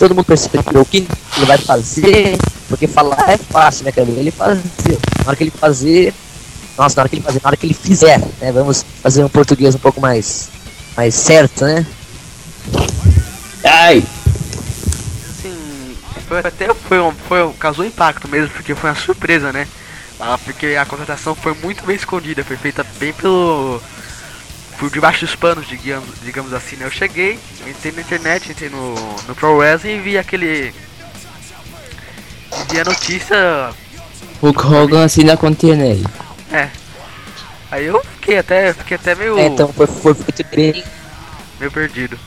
Todo mundo percebeu o que ele vai fazer, porque falar é fácil, né, cara? Ele fazer. Na hora que ele fazer. Nossa, na hora que ele fazer, na hora que ele fizer, né? Vamos fazer um português um pouco mais, mais certo, né? Ai! Assim, foi até foi um, foi um, causou impacto mesmo, porque foi uma surpresa, né? Ah, porque a contratação foi muito bem escondida, foi feita bem pelo. Por debaixo dos panos, digamos, digamos assim, né? Eu cheguei, entrei na internet, entrei no, no Pro Wrestling e vi aquele. vi a notícia. Hulk Hogan assina com TNA. É. Aí eu fiquei até, fiquei até meio, É, então foi, foi feito bem. meio perdido.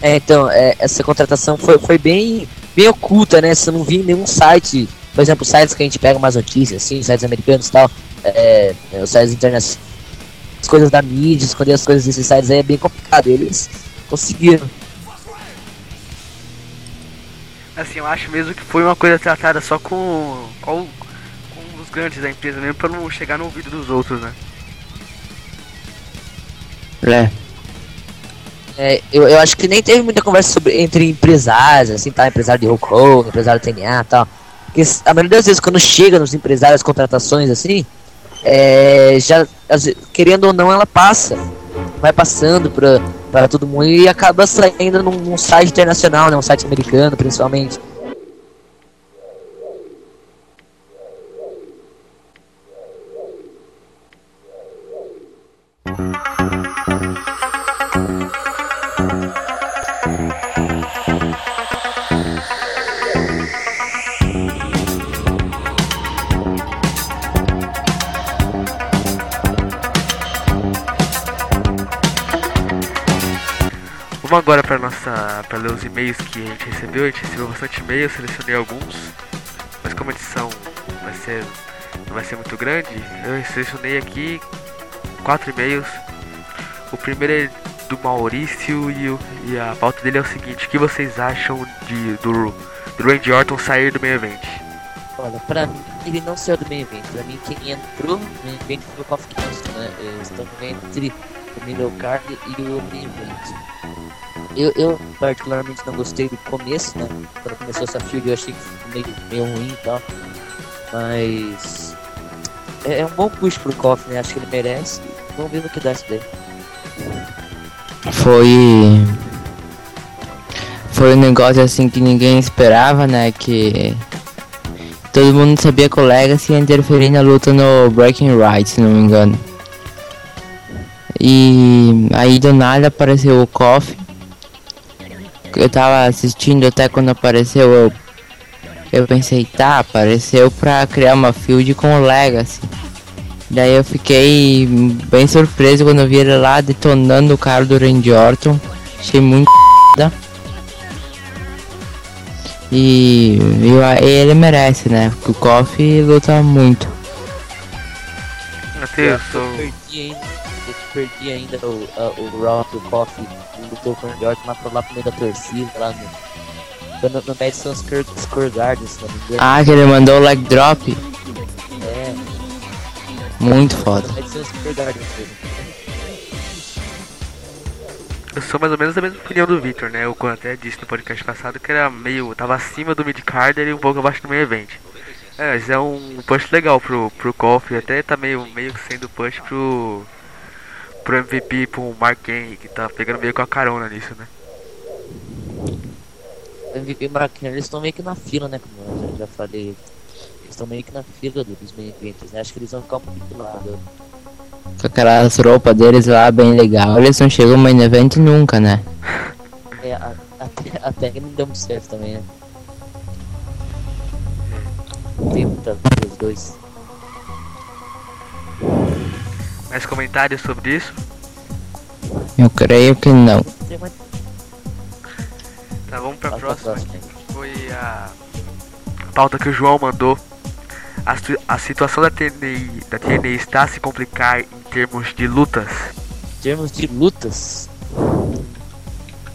É, então, é, essa contratação foi, foi bem, bem oculta, né? Você não viu nenhum site, por exemplo, sites que a gente pega umas notícias, assim, sites americanos e tal, é, é, os sites internacionais, as coisas da mídia, esconder as coisas sites aí é bem complicado. Eles conseguiram. Assim, eu acho mesmo que foi uma coisa tratada só com, com, com os grandes da empresa mesmo, pra não chegar no ouvido dos outros, né? É. É, eu, eu acho que nem teve muita conversa sobre, entre empresários, assim, tá? Empresário de Hulk Hogan, empresário do TNA e tal. Porque a maioria das vezes quando chega nos empresários as contratações assim, é, já, querendo ou não, ela passa. Vai passando pra, pra todo mundo e acaba saindo num, num site internacional, né? Um site americano, principalmente. Vamos agora para nossa para ler os e-mails que a gente recebeu. A gente recebeu bastante e-mails, selecionei alguns. Mas como a edição vai ser não vai ser muito grande, eu selecionei aqui quatro e-mails. O primeiro é do Maurício e, e a pauta dele é o seguinte: o que vocês acham de do, do Randy Orton sair do meio evento? Olha, pra mim ele não saiu do main event. Pra mim quem entrou no main event foi o Kofi Kingston, né? Eu estou entre o middle card e o main event. Eu, eu particularmente não gostei do começo, né? Quando começou essa feud eu achei meio, meio ruim e tal. Mas é, é um bom push pro Kofi, né? Acho que ele merece. Vamos ver no que dá isso daí. Foi. Foi um negócio assim que ninguém esperava, né? Que. Todo mundo sabia Legacy ia interferir na luta no Breaking Right, se não me engano. E aí do nada apareceu o Kofi. Eu tava assistindo até quando apareceu eu. Eu pensei, tá, apareceu pra criar uma field com o Legacy. Daí eu fiquei bem surpreso quando eu vi ele lá detonando o cara do Randy Orton. Achei muito da. E, e ele merece, né? Porque o Kofi luta muito. Até eu Eu perdi eu perdi ainda o, a- o Rock, o Coffee, lutou com o Randy Orton, mas foi lá pro meio da torcida, lá no, no, no Madison Square, Square Garden, se não me engano. Ah, que ele mandou o leg drop. É, Muito foda. Madison Square Garden. Eu sou mais ou menos da mesma opinião do Victor, né? Eu até disse no podcast passado que era meio. tava acima do mid-carder e um pouco abaixo do meio event. É, mas é um push legal pro, pro Kofi, até tá meio, meio que sendo push pro. Pro MVP, pro Mark Henry, que tá pegando meio com a carona nisso, né? MVP e Mark Henry, eles estão meio que na fila, né, como eu já, falei. Eles estão meio que na fila do- dos main events, né? Acho que eles vão ficar um pouquinho do lado. Com aquelas roupas deles lá bem legal. Eles não chegam no main event nunca, né? É, a- até, até que não deu muito certo também, né? Tem muita os dois. Mais comentários sobre isso? Eu creio que não. Tá, vamos pra Passa próxima. Foi a pauta que o João mandou. A, a situação da TNA, da TNA está a se complicar em termos de lutas. Em termos de lutas,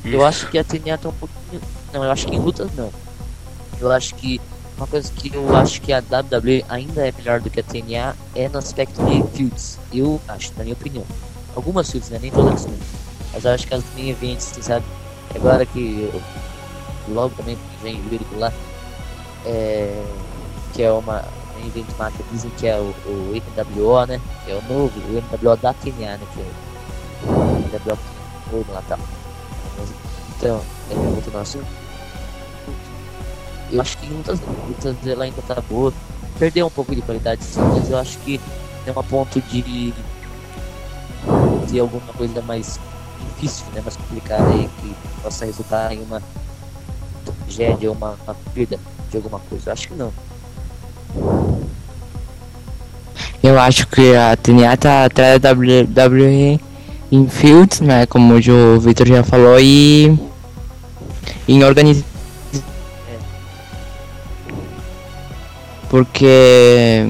Isso. eu acho que a TNA tá um pouquinho. Não, eu acho que em lutas não. Eu acho que uma coisa que eu acho que a WWE ainda é melhor do que a TNA é no aspecto de fields. Eu acho, na minha opinião. Algumas fields, né? Nem todas. Né? Mas eu acho que as main events, sabe? Agora que eu- logo também vem jurídico lá, é, que é uma main event marca, dizem que é o, o NWO, né? Que é o novo, o NWO da TNA, né? Que é o NWO novo lá tal. Mas, então, é, voltando ao assunto. Eu acho que lutas, lutas dela ainda tá boa. Perdeu um pouco de qualidade sim, mas eu acho que é uma ponto de ter alguma coisa mais difícil, né? Mais complicada aí que possa resultar em uma tragédia uma, uma perda de alguma coisa. Eu acho que não. Eu acho que a TNA tá atrás da WWE em fields, né? Como o Victor já falou, e em organização. Porque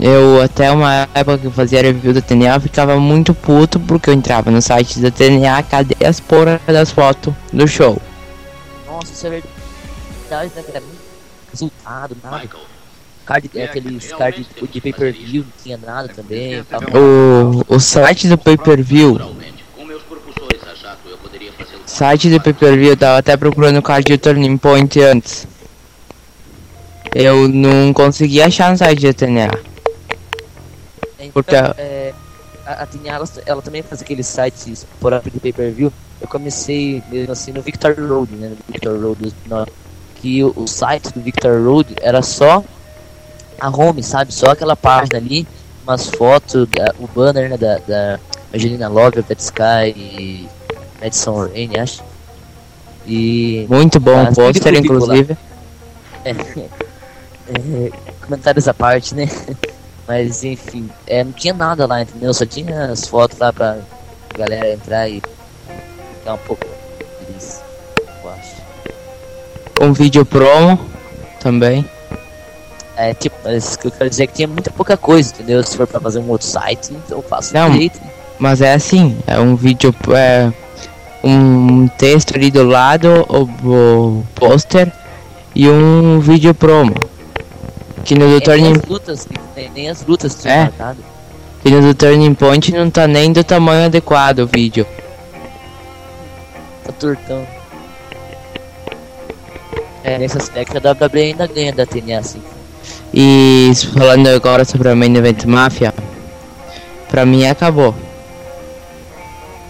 eu até uma época que eu fazia review da TNA eu ficava muito puto porque eu entrava no site da TNA, cadê as porra das fotos do show? Nossa, isso é verdade, né, cara? Resultado, nada. Card, é, aqueles card de, de pay-per-view, não tinha nada também. O, o site do pay-per-view site do pay-per-view, eu tava até procurando o card do Turning Point antes. Eu não consegui achar no site da TNA. Então, Porque a- é, a, a TNA, ela, ela também faz aqueles sites por app de pay-per-view. Eu comecei mesmo assim no Victor Road, né? No Victor Road, que o, o site do Victor Road era só a home, sabe? Só aquela página ali, umas fotos, da, o banner né, da, da Angelina Love, Bad Sky e Madison Rain, acho. E Muito bom o pôster, inclusive. é, é, comentários à parte, né? Mas enfim, é, não tinha nada lá, entendeu? Só tinha as fotos lá pra galera entrar e ficar um pouco feliz, eu acho. Um vídeo promo também. É tipo, mas o que eu quero dizer é que tinha muita pouca coisa, entendeu? Se for pra fazer um outro site, então eu faço Não. direito. Mas é assim, é um vídeo, é um texto ali do lado, o, o pôster e um vídeo promo. Que no do É, nem Turning, as lutas, nem, as lutas tinham É. marcado. que no do Turning Point não tá nem do tamanho adequado o vídeo. Tá tortão. É, nesse aspecto a WWE ainda ganha da TNA, assim. E falando agora sobre a Main Event Mafia, pra mim acabou.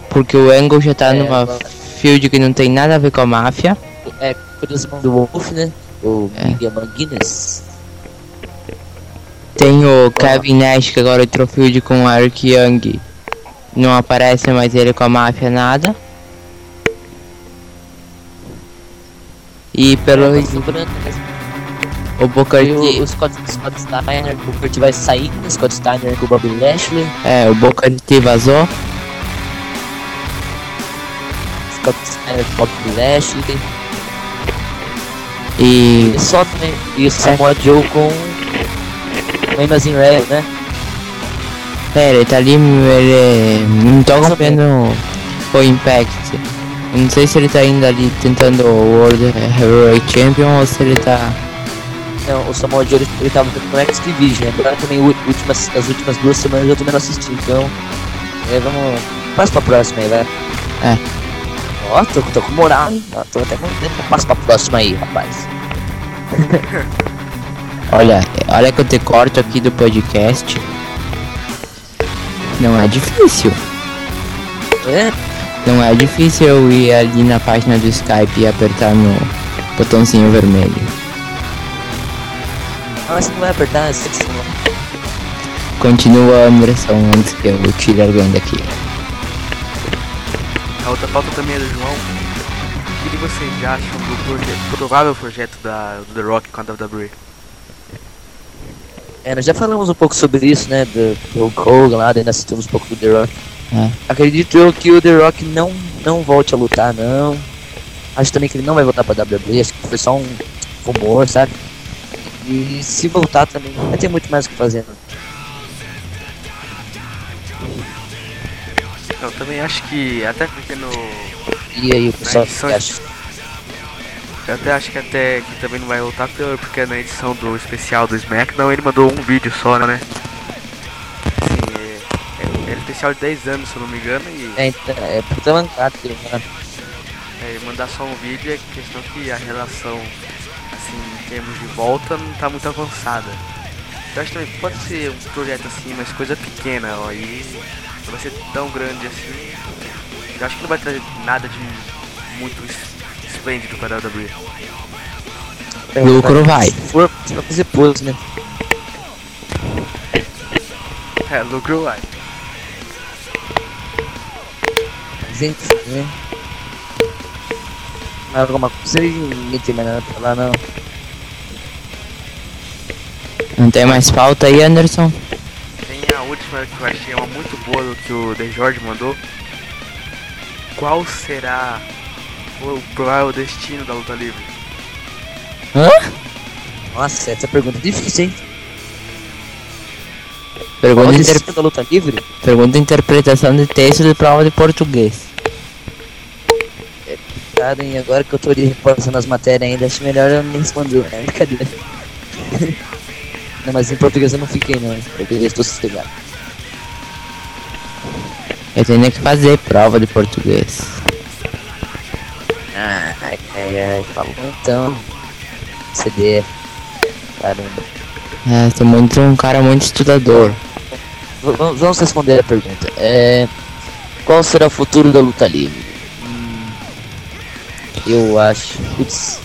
Porque o Angle já tá É, numa agora- field que não tem nada a ver com a máfia. É, curioso do Wolf, né? O É. Miguel. Tem o Kevin Nash que agora entrou field com o Eric Young. Não aparece mais ele com a máfia nada. E pelo o Booker o, T, o Scott, Scott Steiner, o Booker T vai sair, né? Scott Steiner com o Bobby Lashley, é, o Booker T vazou. Scott Steiner com o Bobby Lashley. E E só também. E o Samoa Joe com. O Amazing Red, né? Pera, ele tá ali, ele não tô acompanhando o Impact. Eu não sei se ele tá ainda ali tentando o World Heavyweight Champion ou se ele tá. Não, o Samoa Joe ele, ele tava no X Division. Agora também últimas, as últimas duas semanas eu também não assisti. Então. É, vamos. Passa pra próxima aí, vai. É. Ó, tô, tô com moral, hein? Ó, tô até com tempo. Passa pra próxima aí, rapaz. Olha, olha que eu te corto aqui do podcast. Não é difícil. É? Não é difícil eu ir ali na página do Skype e apertar no botãozinho vermelho. Ah, você não vai apertar, você Continua Anderson antes que eu tire alguém daqui. A outra pauta também é do João. O que vocês acham do proje- provável projeto da, do The Rock com a WWE? É, nós já falamos um pouco sobre isso, né? Do, do Hulk Hogan lá, daí nós assistimos um pouco do The Rock. É. Acredito eu que o The Rock não, não volte a lutar, não. Acho também que ele não vai voltar pra WWE, acho que foi só um rumor, sabe? E se voltar também, vai ter muito mais o que fazer. Não. Eu também acho que, até porque no. E aí o pessoal edição- que acha? Eu até acho que até que também não vai voltar porque na edição do especial do SmackDown ele mandou um vídeo só, né? Assim, é, é, é especial de 10 anos, se eu não me engano, e É, então, é puta mancada que ele é, mandar só um vídeo é questão que a relação, assim, em termos de volta, não tá muito avançada. Eu acho também pode ser um projeto assim, mas coisa pequena, ó, aí não vai ser tão grande assim. Eu acho que não vai trazer nada de muito es- esplêndido pra WWE. Lucro vai. Se for, se for fazer pose, né? É, lucro vai. Enfim, né? Mais alguma coisa? Ninguém tem mais nada pra falar, não. Não tem mais pauta aí, Anderson? Tem a última que eu achei uma muito boa do que o The Jorge mandou. Qual será o provável destino da luta livre? Hã? Nossa, essa pergunta é difícil, hein? Pergunta, Pode inter... da luta livre? Pergunta interpretação de texto de prova de português. Cara, hein? Agora que eu tô ali repassando as matérias ainda, acho melhor eu nem responder. É brincadeira. não, mas em português eu não fiquei, não. Em português tô sossegado. Eu tenho que fazer prova de português. Ai, ai, falou então. CD. Caramba. É, sou muito um cara muito estudador. V- vamos- responder a pergunta. É, qual será o futuro da luta livre? Hum, eu acho. Putz.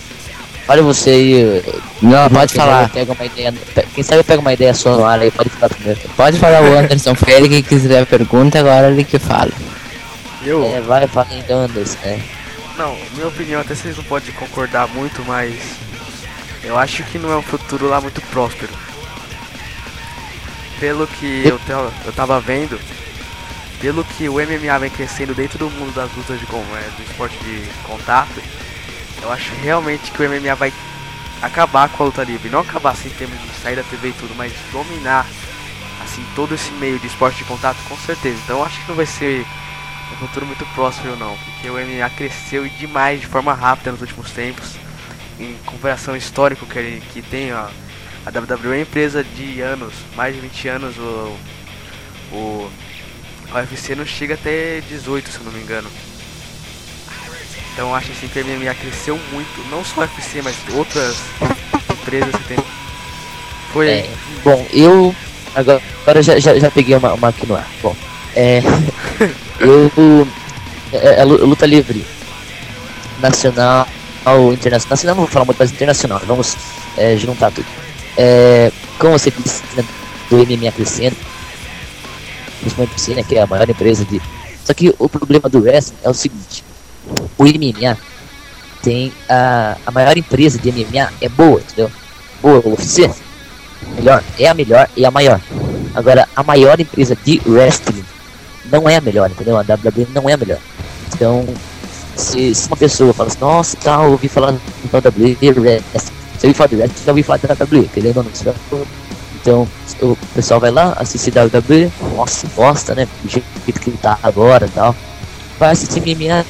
Olha você aí. Não, pode falar. eu pego uma ideia, quem sabe eu pego uma ideia sua no ar aí, pode falar primeiro. Pode falar o Anderson, foi ele que quis fazer a pergunta, agora ele que fala. Eu? É, vai, fala então, Anderson. É. Não, minha opinião, até vocês não podem concordar muito, mas eu acho que não é um futuro lá muito próspero. Pelo que eu, eu tava vendo, pelo que o MMA vem crescendo dentro do mundo das lutas de é, do esporte de contato, eu acho realmente que o MMA vai acabar com a luta livre. Não acabar assim em termos de sair da TV e tudo, mas dominar assim todo esse meio de esporte de contato com certeza. Então eu acho que não vai ser um futuro muito próximo não, porque o MMA cresceu demais de forma rápida nos últimos tempos. Em comparação histórico que, que tem a, a WWE é uma empresa de anos, mais de 20 anos, o, o, o UFC não chega até 18 se eu não me engano. Então acho assim que o MMA cresceu muito, não só o UFC, mas outras empresas que tem. Foi É, bom, eu agora, agora já, já, já peguei uma, uma aqui no ar. Bom, é, eu é, é lu- luta livre nacional internacional. Nacional não vou falar muito, mas internacional. Vamos é, juntar tudo. É, como você né, do MMA crescendo, principalmente você, né, que é a maior empresa de. Só que o problema do wrestling é o seguinte: o MMA tem a, a maior empresa de MMA é boa, entendeu? Boa, o UFC melhor, é a melhor e a maior. Agora, a maior empresa de wrestling não é a melhor, entendeu? A WWE não é a melhor. Então, se, se uma pessoa fala assim, nossa, eu ouvi falar do WWE, Wrestling. Se eu ouvi falar do Wrestling, já ouvi falar da WWE, querendo ou não. Então, o pessoal vai lá, assiste WWE, nossa, gosta, né? Do jeito que ele tá agora e tal. Vai assistir MMA,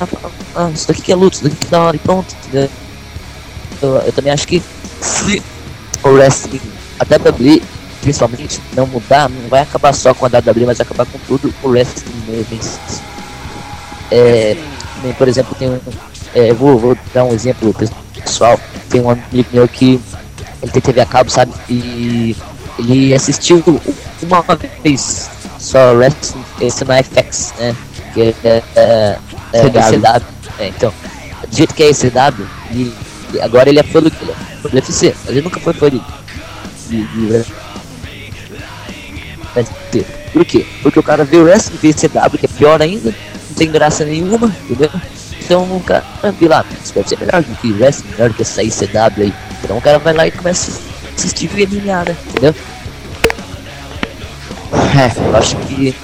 ah, isso daqui que é luta, isso daqui que é da hora, e pronto, entendeu? Eu, eu também acho que se o wrestling, a WWE, principalmente, não mudar, não vai acabar só com a WWE, mas vai acabar com tudo o wrestling mesmo. É, nem, por exemplo, tem um. É, vou, vou dar um exemplo pessoal. Tem um amigo meu que ele tem TV a cabo, sabe? E ele assistiu uma vez só wrestling, esse na FX, né? Que é, é, é, CW. CW. É, então, do jeito que é ECW, e, e agora ele é fã do, é do UFC, mas ele nunca foi fã de, de, de wrestling. Por quê? Porque o cara vê o wrestling, vê CW, que é pior ainda, não tem graça nenhuma, entendeu? Então o cara vê lá, isso deve ser melhor do que wrestling, melhor do que sair CW aí. Então o cara vai lá e começa a assistir o MMA, né? Entendeu? É, Eu acho que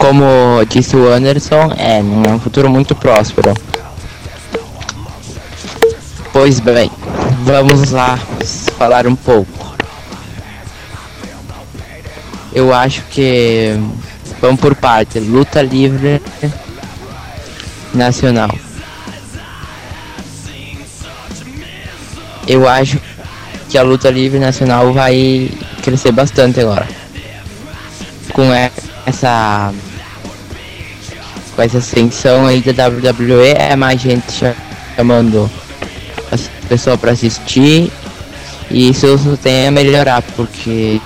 como disse o Anderson, é num futuro muito próspero. Pois bem, vamos lá falar um pouco. Eu acho que vamos por parte, luta livre nacional. Eu acho que a luta livre nacional vai crescer bastante agora. Com essa com essa ascensão aí da WWE, é mais gente cha- chamando as pessoas pra assistir e isso tem a melhorar, porque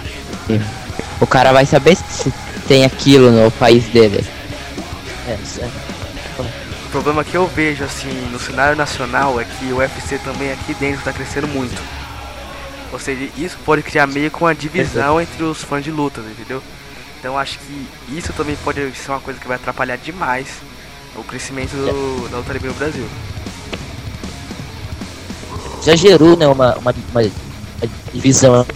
o cara vai saber se tem aquilo no país dele. é, é. O problema que eu vejo assim no cenário nacional é que o UFC também aqui dentro tá crescendo muito. Ou seja, isso pode criar meio com uma divisão entre os fãs de lutas, entendeu? Então acho que isso também pode ser uma coisa que vai atrapalhar demais o crescimento do, da luta livre no Brasil. Já gerou né, uma, uma, uma, uma divisão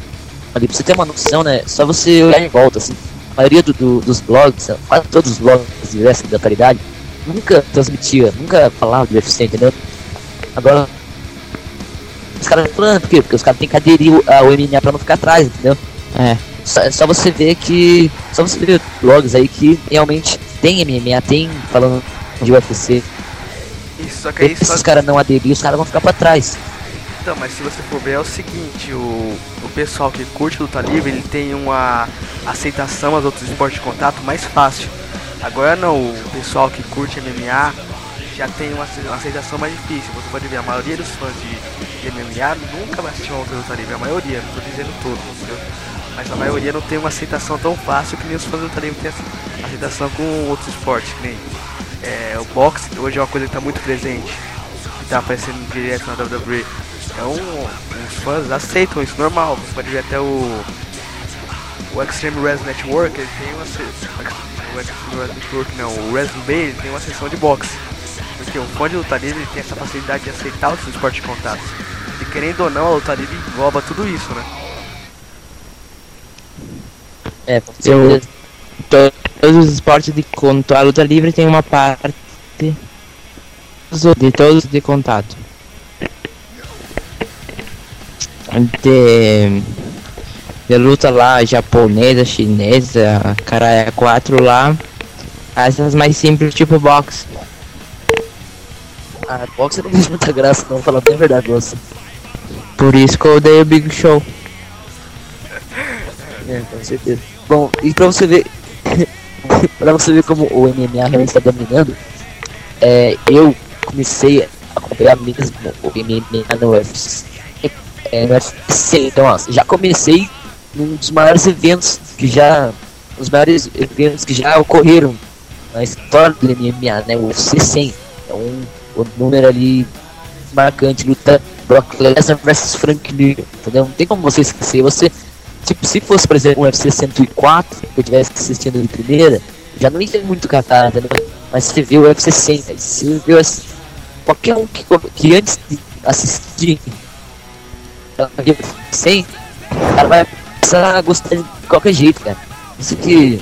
ali. Pra você ter uma noção, né? Só você olhar em volta, assim. A maioria do, do- dos blogs, quase todos os blogs de wrestling da caridade, nunca transmitia, nunca falava do UFC, entendeu? Agora, os caras falando, por quê? Porque os caras têm que aderir ao MMA pra não ficar atrás, entendeu? É, Só, é só você ver que. Só você ver blogs aí que realmente tem MMA, tem falando de UFC. Isso, só que aí Se só esses caras não aderir, os caras vão ficar pra trás. Então, mas se você for ver é o seguinte, o, o pessoal que curte luta livre, ele tem uma aceitação aos outros esportes de contato mais fácil. Agora não, o pessoal que curte MMA já tem uma, uma aceitação mais difícil. Você pode ver, a maioria dos fãs de, de MMA nunca vai assistir uma luta livre, a maioria, não tô dizendo todos, entendeu? Mas a maioria não tem uma aceitação tão fácil que nem os fãs de luta livre têm ace- aceitação com outros esportes, nem é, o boxe hoje é uma coisa que está muito presente, que está aparecendo direto na WWE. Então, os fãs aceitam isso normal. Você pode ver até o o Extreme Wrestling Network, ele tem uma o Extreme Wrestling Network não, o Wrestling Bay, ele tem uma sessão de boxe. Porque o fã de luta livre tem essa facilidade de aceitar os esportes de contato. E querendo ou não, a luta livre engloba tudo isso, né? É, Eu- todos os esportes de contato, a luta livre tem uma parte de todos de contato. De, de luta lá, japonesa, chinesa, caralho, quatro lá. Essas mais simples, tipo boxe. Ah, boxe não vejo muita graça, não, falando bem a verdade, você. Por isso que eu odeio o Big Show. É, com certeza. Bom, e pra você ver. pra você ver como o MMA realmente está dominando, é, eu comecei a acompanhar mesmo o MMA no UFC. É, no UFC, então, ó, já comecei num dos maiores eventos que já. Os maiores eventos que já ocorreram na história do MMA, né? O UFC 100. É um, um número ali marcante, luta Brock Lesnar versus Frank Mir, entendeu? Não tem como você esquecer. Você Tipo, se fosse, por exemplo, um UFC 104, que eu tivesse assistindo de primeira, já não ia muito catar, entendeu? Mas você vê o UFC 100, velho, você vê assim, qualquer um que, que antes de assistir UFC 100, o cara vai começar a gostar de qualquer jeito, cara. Isso que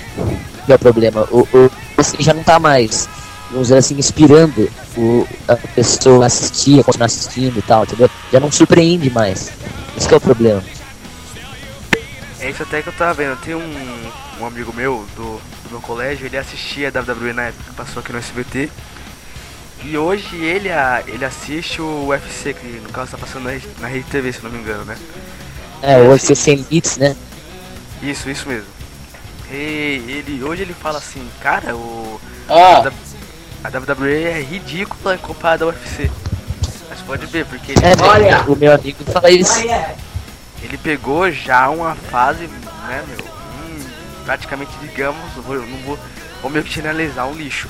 que é o problema. O, o, você já não tá mais, vamos dizer assim, inspirando o, a pessoa a assistir, a continuar assistindo e tal, entendeu? Já não surpreende mais. Esse que é o problema. É isso até que eu tava vendo. Tem um, um amigo meu do, do meu colégio, ele assistia a WWE na época que passou aqui no SBT. E hoje ele, a, ele assiste o UFC, que no caso tá passando na, Rede- na Rede TV, se não me engano, né? É, o UFC sem limites, né? Isso, isso mesmo. E ele, hoje ele fala assim, cara, o, Ó, a WWE é ridícula comparada ao UFC. Mas pode ver, porque ele, É, Olha! o meu amigo fala isso. ele pegou já uma fase, né, meu, hum, praticamente, digamos, eu não vou, vou meio que generalizar, um lixo.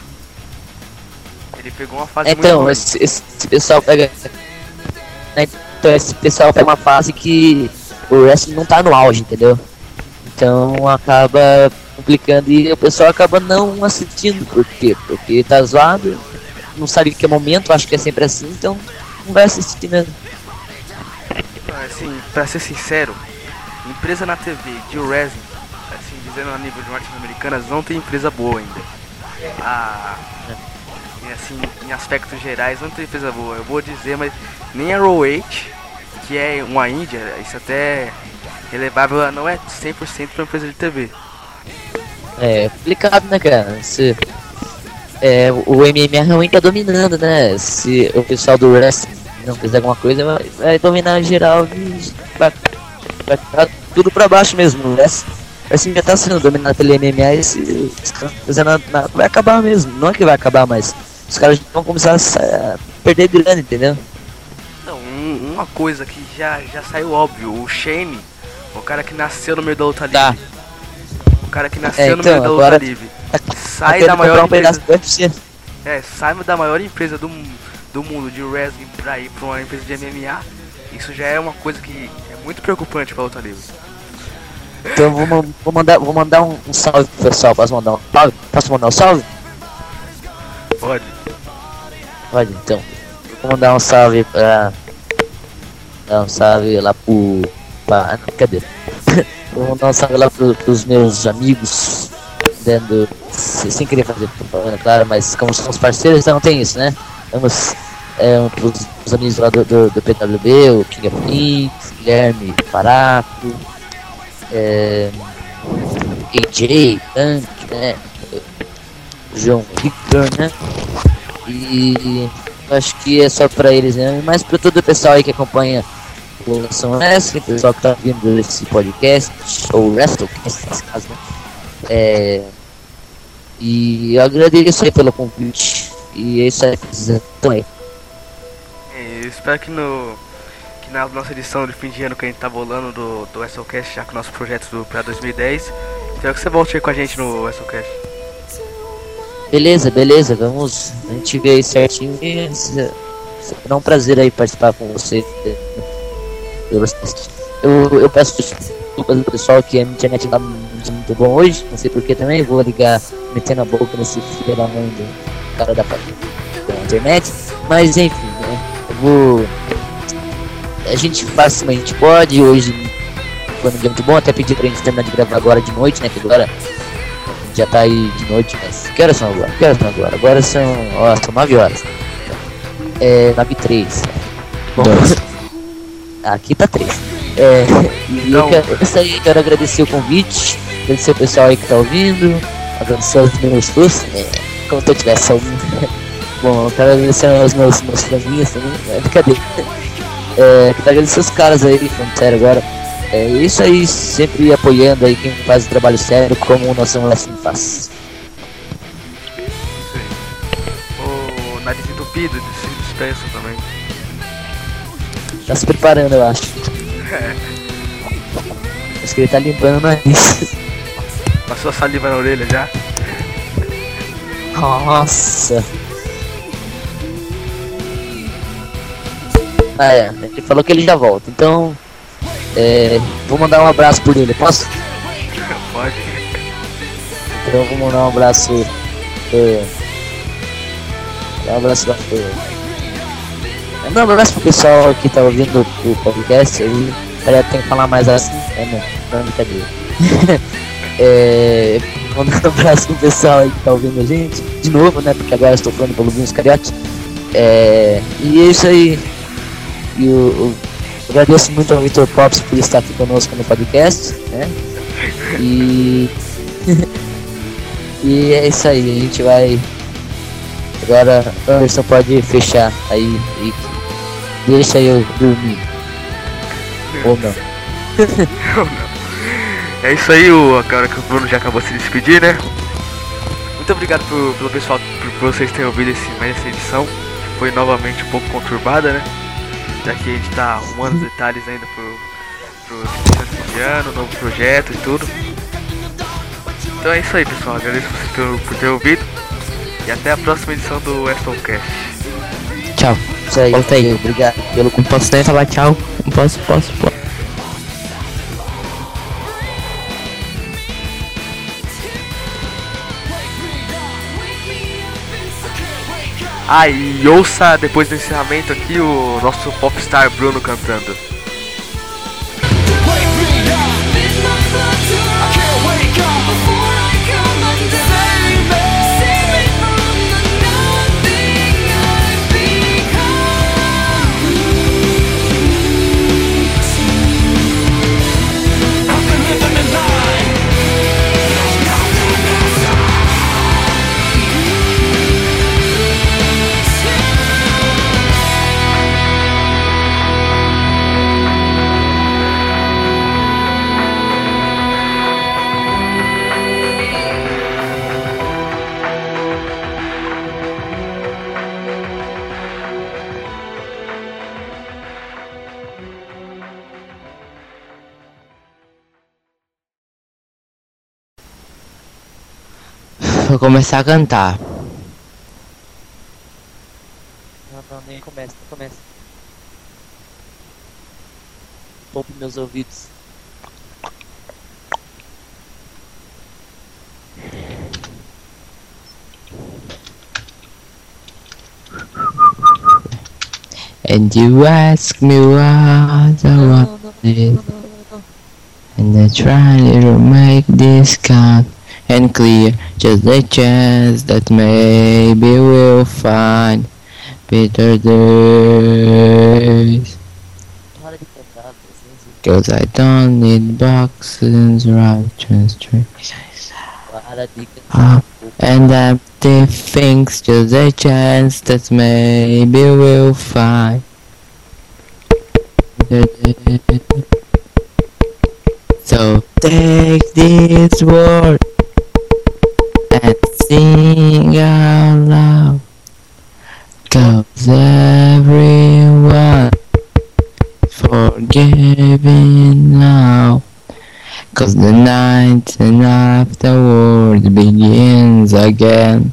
Ele pegou uma fase muito Então, ruim. esse, esse pessoal pega. né, Então, esse pessoal pega uma fase que o wrestling não tá no auge, entendeu? Então acaba complicando e o pessoal acaba não assistindo. Por quê? Porque tá zoado, não sabe que é momento, acho que é sempre assim, então não vai assistir mesmo. Assim, pra ser sincero, empresa na TV de wrestling, assim, dizendo a nível de norte-americanas, não tem empresa boa ainda. Ah, e assim, em aspectos gerais, não tem empresa boa. Eu vou dizer, mas nem a Raw 8, que é uma Índia, isso até é relevável, ela não é 100% pra empresa de TV. É complicado, né, cara? Se, é, o MMA realmente tá dominando, né? Se o pessoal do wrestling não fizer alguma coisa, vai, vai dominar geral e vai, vai ficar tudo pra baixo mesmo. O wrestling, já tá sendo dominado pelo MMA e se nada, vai acabar mesmo. Não é que vai acabar, mas os caras vão começar a perder grana, entendeu? Não, um- uma coisa que já, já saiu óbvio, o Shane, o cara que nasceu no meio da luta livre. Tá. O cara que nasceu É, no então, meio da agora luta livre. Tá Sai da maior um empresa. É, sai da maior empresa do, do mundo de wrestling pra ir pra uma empresa de MMA. Isso já é uma coisa que é muito preocupante pra luta livre. Então vou, vou mandar, vou mandar um, um salve pro pessoal. Posso mandar um salve? Posso mandar um salve? Pode. Pode, então. Vou mandar um salve pra. Dar um salve lá pro. Pra, ah, não, cadê? Vou mandar um salve lá pro, pros meus amigos. Dando. se- Sem querer fazer propaganda, claro, mas como somos parceiros, então tem isso, né? Vamos. É, um, pros, pros amigos lá do, do, do PWB, o King of Kings, Guilherme Paraco, é, AJ, Tank, né? João Victor, né? E acho que é só pra eles, né? Mas pra todo o pessoal aí que acompanha o Nação Wrestling, pessoal que tá vindo esse podcast, ou Wrestlecast nesse caso, né? É, e eu agradeço aí pelo convite. E é isso aí, então aí. É, eu espero que no. Que na nossa edição de fim de ano que a gente tá bolando do, do WrestleCast, já com o nosso projeto do, pra 2010. Espero que você volte aí com a gente no WrestleCast. Beleza, beleza, vamos. A gente vê aí certinho e se- será um prazer aí participar com você. Eu, eu peço desculpas do pessoal que a internet tá muito bom hoje, não sei porquê também, vou ligar metendo a boca nesse filho da mãe do cara da, da internet, mas enfim, né, eu vou. A gente faz como a gente pode, hoje foi um dia muito bom, até pedi pra gente terminar de gravar agora de noite, né? Que agora já tá aí de noite, mas que horas são agora? Que horas são agora? Agora são, ó, são 9 horas. É, 9 e 3. Bom, aqui tá 3. É, e eu Então- quero, isso aí, quero agradecer o convite, agradecer o pessoal aí que tá ouvindo, agradecer aos meus fãs, é, como se eu tivesse algum. Bom, eu quero agradecer aos meus, meus fãzinhos também, é brincadeira. É, quero agradecer os caras aí, falando sério agora. É isso aí, sempre apoiando aí quem faz o trabalho sério, como o nosso Wrestling faz. Isso aí. O nariz entupido, se dispensa também. Tá se preparando, eu acho. Acho que ele tá limpando o nariz. Passou a saliva na orelha já. Nossa. Ah, é. Ele falou que ele já volta. Então, é, vou mandar um abraço por ele. Posso? Pode. Então, vou mandar um abraço. É, um abraço pra é, Mandar um abraço pro pessoal que tá ouvindo o podcast aí. Cara, tem que falar mais assim. É, não, não é brincadeira. é, Mandar um abraço pro pessoal aí que tá ouvindo a gente. De novo, né? Porque agora eu estou falando pelo Vinhos Cariotes. É, e é isso aí. E o, o- agradeço muito ao Vitor Pops por estar aqui conosco no podcast, né? E. e é isso aí, a gente vai. Agora Anderson pode fechar aí e deixa eu dormir. Ou não. É isso aí, o, agora que o Bruno já acabou de se despedir, né? Muito obrigado por- pelo pessoal, por, vocês terem ouvido esse, mais essa edição. Foi novamente um pouco conturbada, né? Já que a gente tá arrumando os detalhes ainda pro, pro de ano, novo projeto e tudo. Então é isso aí, pessoal. Agradeço vocês por, por ter ouvido. E até a próxima edição do Westoncast. Tchau. Isso aí, Volta aí. obrigado pelo Não posso nem falar tchau. Não posso, posso, posso. Ah, e ouça depois do encerramento aqui o nosso popstar Bruno cantando. Começar a cantar. Não, não, nem começa, não começa. Poupe meus ouvidos. And you ask me what I want. And I try to make this count and clear just a chance that maybe we'll find better days. Cause I don't need boxes, right cantar. Ah, and empty things, just a chance that maybe we'll find. So take this word sing out loud. Cause everyone forgiving now. Cause the night and afterward begins again.